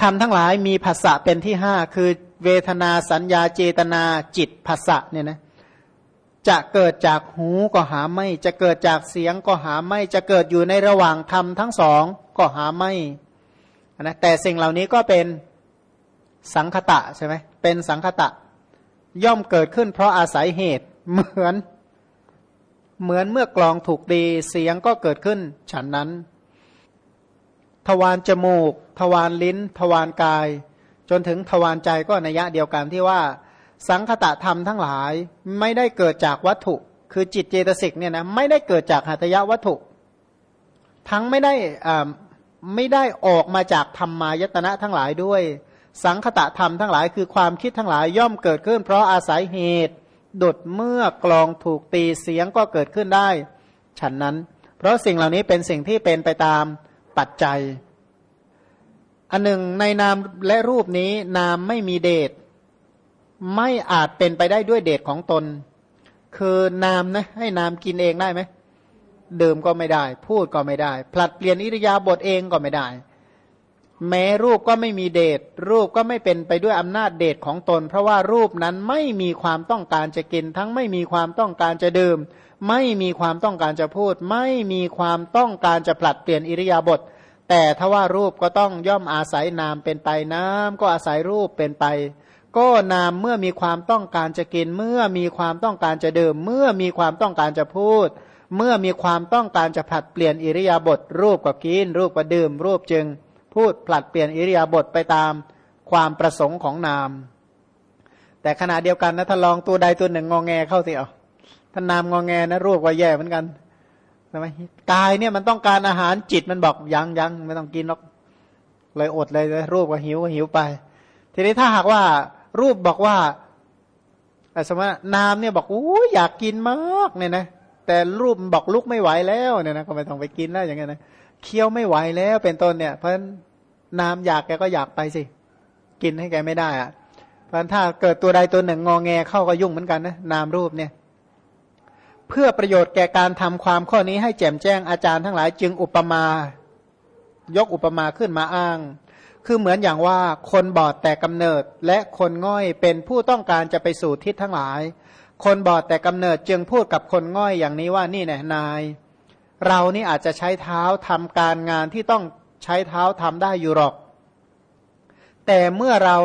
ทำทั้งหลายมีภาษะเป็นที่ห้าคือเวทนาสัญญาเจตนาจิตภาษะเนี่ยนะ จะเกิดจากหูก็หาไม่ จะเกิดจากเสียงก็หาไม่ จะเกิดอยู่ในระหว่างธรรมทั้งสองก็หาไม่นะแต่สิ่งเหล่านี้ก็เป็นสังคตะใช่ไหมเป็นสังคตะ ย่อมเกิดขึ้นเพราะอาศัยเหตุเหมือน เหมือนเมื่อกลองถูกดีเสียงก็เกิดขึ้น ฉันนั้น ทวารจมูก ทวารลิ้น ทวารกาย จนถึงทวารใจก็นัยะเดียวกันที่ว่า สังคตะธรรมทั้งหลายไม่ได้เกิดจากวัตถุ คือจิตเจตสิกเนี่ยนะไม่ได้เกิดจากหัตยวัตถุ ทั้งไม่ได้ไม่ได้ออกมาจากธรรมายตนะทั้งหลายด้วย สังคตะธรรมทั้งหลาย คือความคิดทั้งหลายย่อมเกิดขึ้น เพราะอาศัยเหตุดุดเมื่อกลองถูกตีเสียงก็เกิดขึ้นได้ ฉันนั้น เพราะสิ่งเหล่านี้เป็นสิ่งที่เป็นไปตามปัจจัย อันหนึ่งในนามและรูปนี้นามไม่มีเดช ไม่อาจเป็นไปได้ด้วยเดชของตน คือนามนะให้นามกินเองได้ไหมดื่มก็ไม่ได้ พูดก็ไม่ได้ ผลัดเปลี่ยนอิริยาบถเองก็ไม่ได้ แม้รูปก็ไม่มีเดชรูปก็ไม่เป็นไปด้วยอำนาจเดชของตน เพราะว่ารูปนั้นไม่มีความต้องการจะกิน ทั้งไม่มีความต้องการจะดื่ม ไม่มีความต้องการจะพูด ไม่มีความต้องการจะผลัดเปลี่ยนอิริยาบถแต่ถ้าว่ารูปก็ต้องย่อมอาศัยนามเป็นไปน้ำก็อาศัยรูปเป็นไป ก็นามเมื่อมีความต้องการจะกิน เมื่อมีความต้องการจะดื่ม เมื่อมีความต้องการจะพูด เมื่อมีความต้องการจะผลัดเปลี่ยนอิริยาบถรูปก็กิน รูปก็ดื่ม รูปจึง พูดผลัดเปลี่ยนอิริยาบถไปตามความประสงค์ของนาม แต่ขณะเดียวกันนะถ้าลองตัวใดตัวหนึ่งงองแงเข้าสิเอาถ้านามงองแงนะรูปก็แย่เหมือนกันใช่ไหมกายเนี่ยมันต้องการอาหารจิตมันบอกยังยังไม่ต้องกินหรอกเลยอดเลยรูปก็หิวก็หิวไป ทีนี้ถ้าหากว่า รูปบอกว่าสมมตินามเนี่ยบอกอู้อยากกินมากเนี่ยนะแต่รูปบอกลุกไม่ไหวแล้วเนี่ยนะก็ไม่ต้องไปกินแล้วอย่างเงี้ยนะเคี้ยวไม่ไหวแล้วเป็นต้นเนี่ย เพราะนามอยากแกก็อยากไปสิ กินให้แกไม่ได้อะเพราะถ้าเกิดตัวใดตัวหนึ่งงอแงเข้าก็ยุ่งเหมือนกันนะนามรูปเนี่ย เพื่อประโยชน์แก่การทำความข้อนี้ให้แจ่มแจ้งอาจารย์ทั้งหลาย จึงอุปมา ยกอุปมาขึ้นมาอ้าง คือเหมือนอย่างว่าคนบอดแต่กำเนิดและคนง่อยเป็นผู้ต้องการจะไปสู่ทิศทั้งหลาย คนบอดแต่กำเนิดจึงพูดกับคนง่อยอย่างนี้ว่านี่แน่นาย เรานี่อาจจะใช้เท้าทำการงานที่ต้องใช้เท้าทำได้อยู่หรอก แต่เมื่อเรา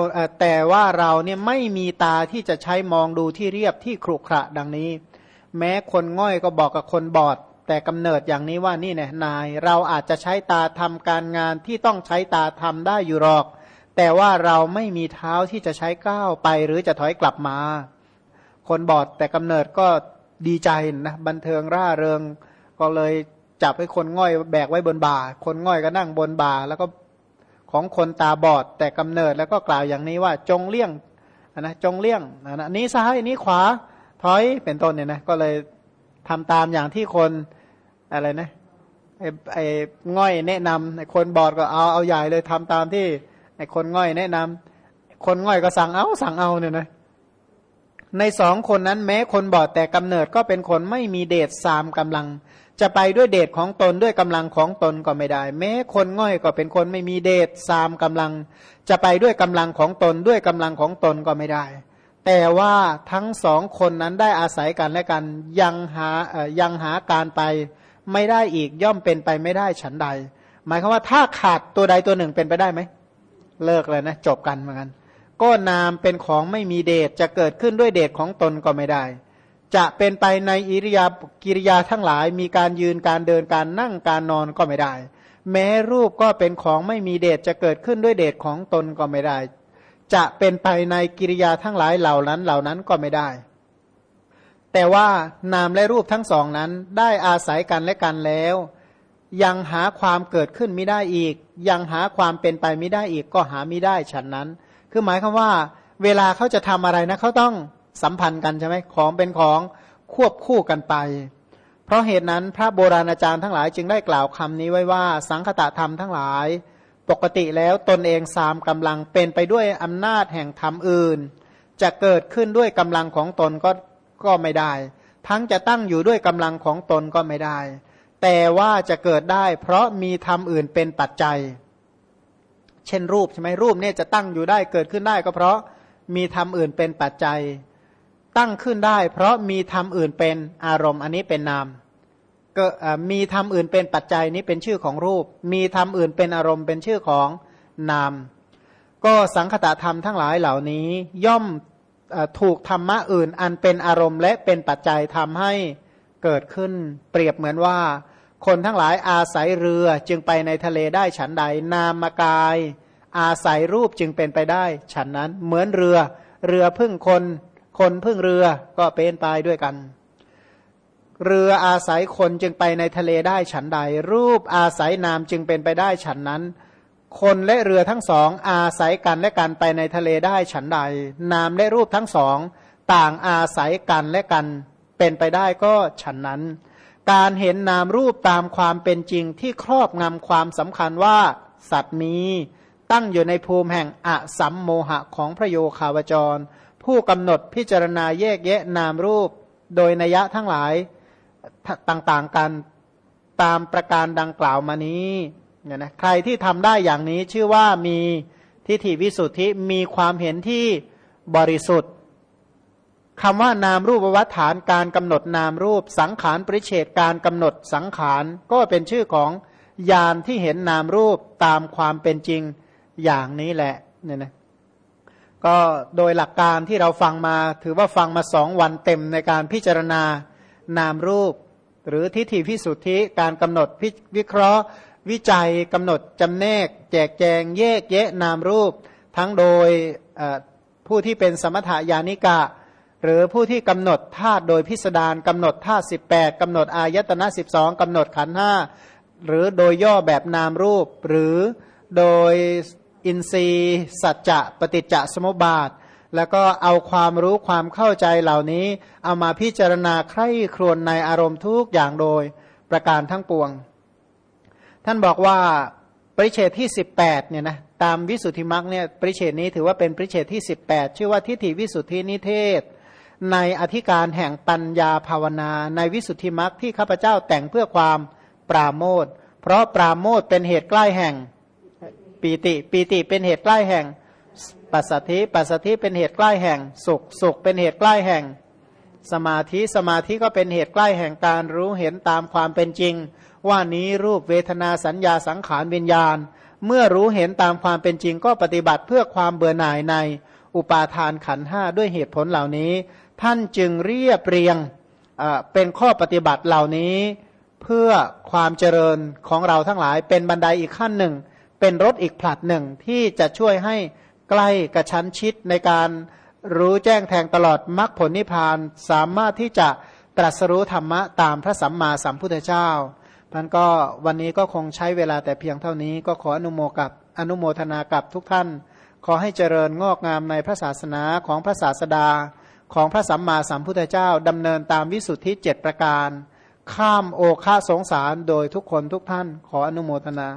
แต่ว่าเราเนี่ยไม่มีตาที่จะใช้มองดูที่เรียบที่ครุขระดังนี้ แม้คนง่อยก็บอกกับคนบอด แต่กำเนิดอย่างนี้ว่านี่เนี่ยนาย เราอาจจะใช้ตาทำการงานที่ต้องใช้ตาทำได้อยู่หรอก แต่ว่าเราไม่มีเท้าที่จะใช้ก้าวไปหรือจะถอยกลับมา คนบอดแต่กำเนิดก็ดีใจนะบันเทิงร่าเริง ก็เลยจับให้คนง่อยแบกไว้บนบ่า คนง่อยก็นั่งบนบ่า แล้วก็ของคนตาบอดแต่กำเนิดแล้วก็กล่าวอย่างนี้ว่าจงเลี่ยงนะจงเลี่ยงนะนี้ซ้ายนี้ขวาถอยเป็นต้นเนี่ยนะก็เลยทำตามอย่างที่คน อะไรนะไอ้ไอ้ง่อยแนะนำไอ้คนบอดก็เอาเอาใหญ่เลยทำตามที่ไอ้คนง่อยแนะนำคนง่อยก็สั่งเอาสั่งเอาเนี่ยนะในสองคนนั้นแม้คนบอดแต่กำเนิดก็เป็นคนไม่มีเดชสามกำลัง จะไปด้วยเดชของตนด้วยกำลังของตนก็ไม่ได้ แม้คนง่อยก็เป็นคนไม่มีเดชสามกำลัง จะไปด้วยกำลังของตนด้วยกำลังของตนก็ไม่ได้ แต่ว่าทั้งสองคนนั้นได้อาศัยกันและกันยังหายังหาการไป ไม่ได้อีกย่อมเป็นไปไม่ได้ฉันใด หมายความว่าถ้าขาดตัวใดตัวหนึ่งเป็นไปได้ไหม เลิกเลยนะจบกันเหมือนกันก็นามเป็นของไม่มีเดชจะเกิดขึ้นด้วยเดชของตนก็ไม่ได้ จะเป็นไปในอิริยากิริยาทั้งหลาย มีการยืนการเดินการนั่งการนอนก็ไม่ได้ แม้รูปก็เป็นของไม่มีเดชจะเกิดขึ้นด้วยเดชของตนก็ไม่ได้ จะเป็นไปในกิริยาทั้งหลายเหล่านั้นเหล่านั้นก็ไม่ได้ แต่ว่านามและรูปทั้งสองนั้นได้อาศัยกันและกันแล้ว ยังหาความเกิดขึ้นไม่ได้อีก ยังหาความเป็นไปไม่ได้อีกก็หาไม่ได้ฉันนั้น คือหมายความว่า เวลาเขาจะทำอะไรนะเขาต้องสัมพันธ์กันใช่ไหมของเป็นของควบคู่กันไป เพราะเหตุนั้นพระโบราณอาจารย์ทั้งหลายจึงได้กล่าวคำนี้ไว้ว่า สังคตะธรรมทั้งหลาย ปกติแล้วตนเองสามกำลังเป็นไปด้วยอำนาจแห่งธรรมอื่น จะเกิดขึ้นด้วยกำลังของตนก็ ก็ไม่ได้ ทั้งจะตั้งอยู่ด้วยกำลังของตนก็ไม่ได้ แต่ว่าจะเกิดได้ เพราะมีธรรมอื่นเป็นปัจจัย เช่นรูปใช่ไหมรูปเนี่ยจะตั้งอยู่ได้เกิดขึ้นได้ก็เพราะมีธรรมอื่นเป็นปัจจัย ตั้งขึ้นได้ เพราะมีธรรมอื่นเป็นอารมณ์ อันนี้เป็นนามก็มีธรรมอื่นเป็นปัจจัยนี้เป็นชื่อของรูป มีธรรมอื่นเป็นอารมณ์เป็นชื่อของนาม ก็สังคตะธรรมทั้งหลายเหล่านี้ ย่อม ถูกธรรมะอื่น อันเป็นอารมณ์และเป็นปัจจัยทำให้เกิดขึ้น เปรียบเหมือนว่า คนทั้งหลายอาศัยเรือจึงไปในทะเลได้ฉันใด นามกาย อาศัยรูปจึงเป็นไปได้ ฉันนั้นเหมือนเรือ เรือพึ่งคน คนพึ่งเรือก็เป็นไปด้วยกัน เรืออาศัยคนจึงไปในทะเลได้ฉันใด รูปอาศัยนามจึงเป็นไปได้ฉันนั้น คนและเรือทั้งสอง อาศัยกันและกันไปในทะเลได้ฉันใด นามและรูปทั้งสอง ต่างอาศัยกันและกัน เป็นไปได้ก็ฉันนั้น การเห็นนามรูปตามความเป็นจริงที่ครอบงำความสำคัญว่า สัตว์มี ตั้งอยู่ในภูมิแห่งอสัมโมหะของพระโยคาวจร ผู้กำหนดพิจารณาแยกแยะนามรูป โดยนัยะทั้งหลายต่างๆกันตามประการดังกล่าวมานี้ เนี่ยนะใครที่ทำได้อย่างนี้ชื่อว่ามีทิฏฐิวิสุทธิมีความเห็นที่บริสุทธิ์คำว่านามรูปวัฏฐานการกำหนดนามรูป สังขารปริเฉดการกำหนดสังขารก็เป็นชื่อของญาณที่เห็นนามรูปตามความเป็นจริงอย่างนี้แหละเนี่ยนะก็โดยหลักการที่เราฟังมาถือว่าฟังมาสองวันเต็มในการพิจารณานามรูป หรือทิฏฐิพิสุทธิการกำหนดวิเคราะห์ วิจัยกำหนดจำแนก แจกแจงแยกแยะนามรูป ทั้งโดยผู้ที่เป็นสมถายานิกะ หรือผู้ที่กำหนดธาตุโดยพิสดารกำหนดธาตุสิบแปดกำหนดอายตนะสิบสองกำหนดขันห้าหรือโดยย่อแบบนามรูป หรือโดยอินทรีย์สัจจะปฏิจจสมุปบาท แล้วก็เอาความรู้ความเข้าใจเหล่านี้ เอามาพิจารณาใคร่ครวญในอารมณ์ทุกอย่างโดยประการทั้งปวง ท่านบอกว่าปริเชตที่18เนี่ยนะตามวิสุทธิมรรคเนี่ยปริเชตนี้ถือว่าเป็นปริเชตที่18ชื่อว่าทิฏฐิวิสุทธินิเทศ ในอธิการแห่งปัญญาภาวนา ในวิสุทธิมรรคที่ข้าพเจ้าแต่งเพื่อความปราโมทเพราะปราโมทเป็นเหตุใกล้แห่งปีติปีติเป็นเหตุใกล้แห่งปัสสธิปัสสธิเป็นเหตุใกล้แห่งสุขสุขเป็นเหตุใกล้แห่ง สมาธิสมาธิก็เป็นเหตุใกล้แห่งการรู้เห็นตามความเป็นจริง ว่านี้รูปเวทนาสัญญาสังขารวิญญาณ เมื่อรู้เห็นตามความเป็นจริงก็ปฏิบัติเพื่อความเบื่อหน่ายในอุปาทานขันห้าด้วยเหตุผลเหล่านี้ ท่านจึงเรียบเรียงเป็นข้อปฏิบัติเหล่านี้เพื่อความเจริญของเราทั้งหลายเป็นบันไดอีกขั้นหนึ่ง เป็นรถอีกผลัดหนึ่งที่จะช่วยให้ใกล้กระชั้นชิดในการรู้แจ้งแทงตลอดมรรคผลนิพพานสามารถที่จะตรัสรู้ธรรมะตามพระสัมมาสัมพุทธเจ้า ท่านก็วันนี้ก็คงใช้เวลาแต่เพียงเท่านี้ก็ขออนุโมกับอนุโมทนากับทุกท่าน ขอให้เจริญงอกงามในพระศาสนาของพระศาสดา ของพระสัมมาสัมพุทธเจ้าดำเนินตามวิสุทธิเจ็ดประการ ข้ามโอคาสงสารโดยทุกคนทุกท่าน ขออนุโมทนา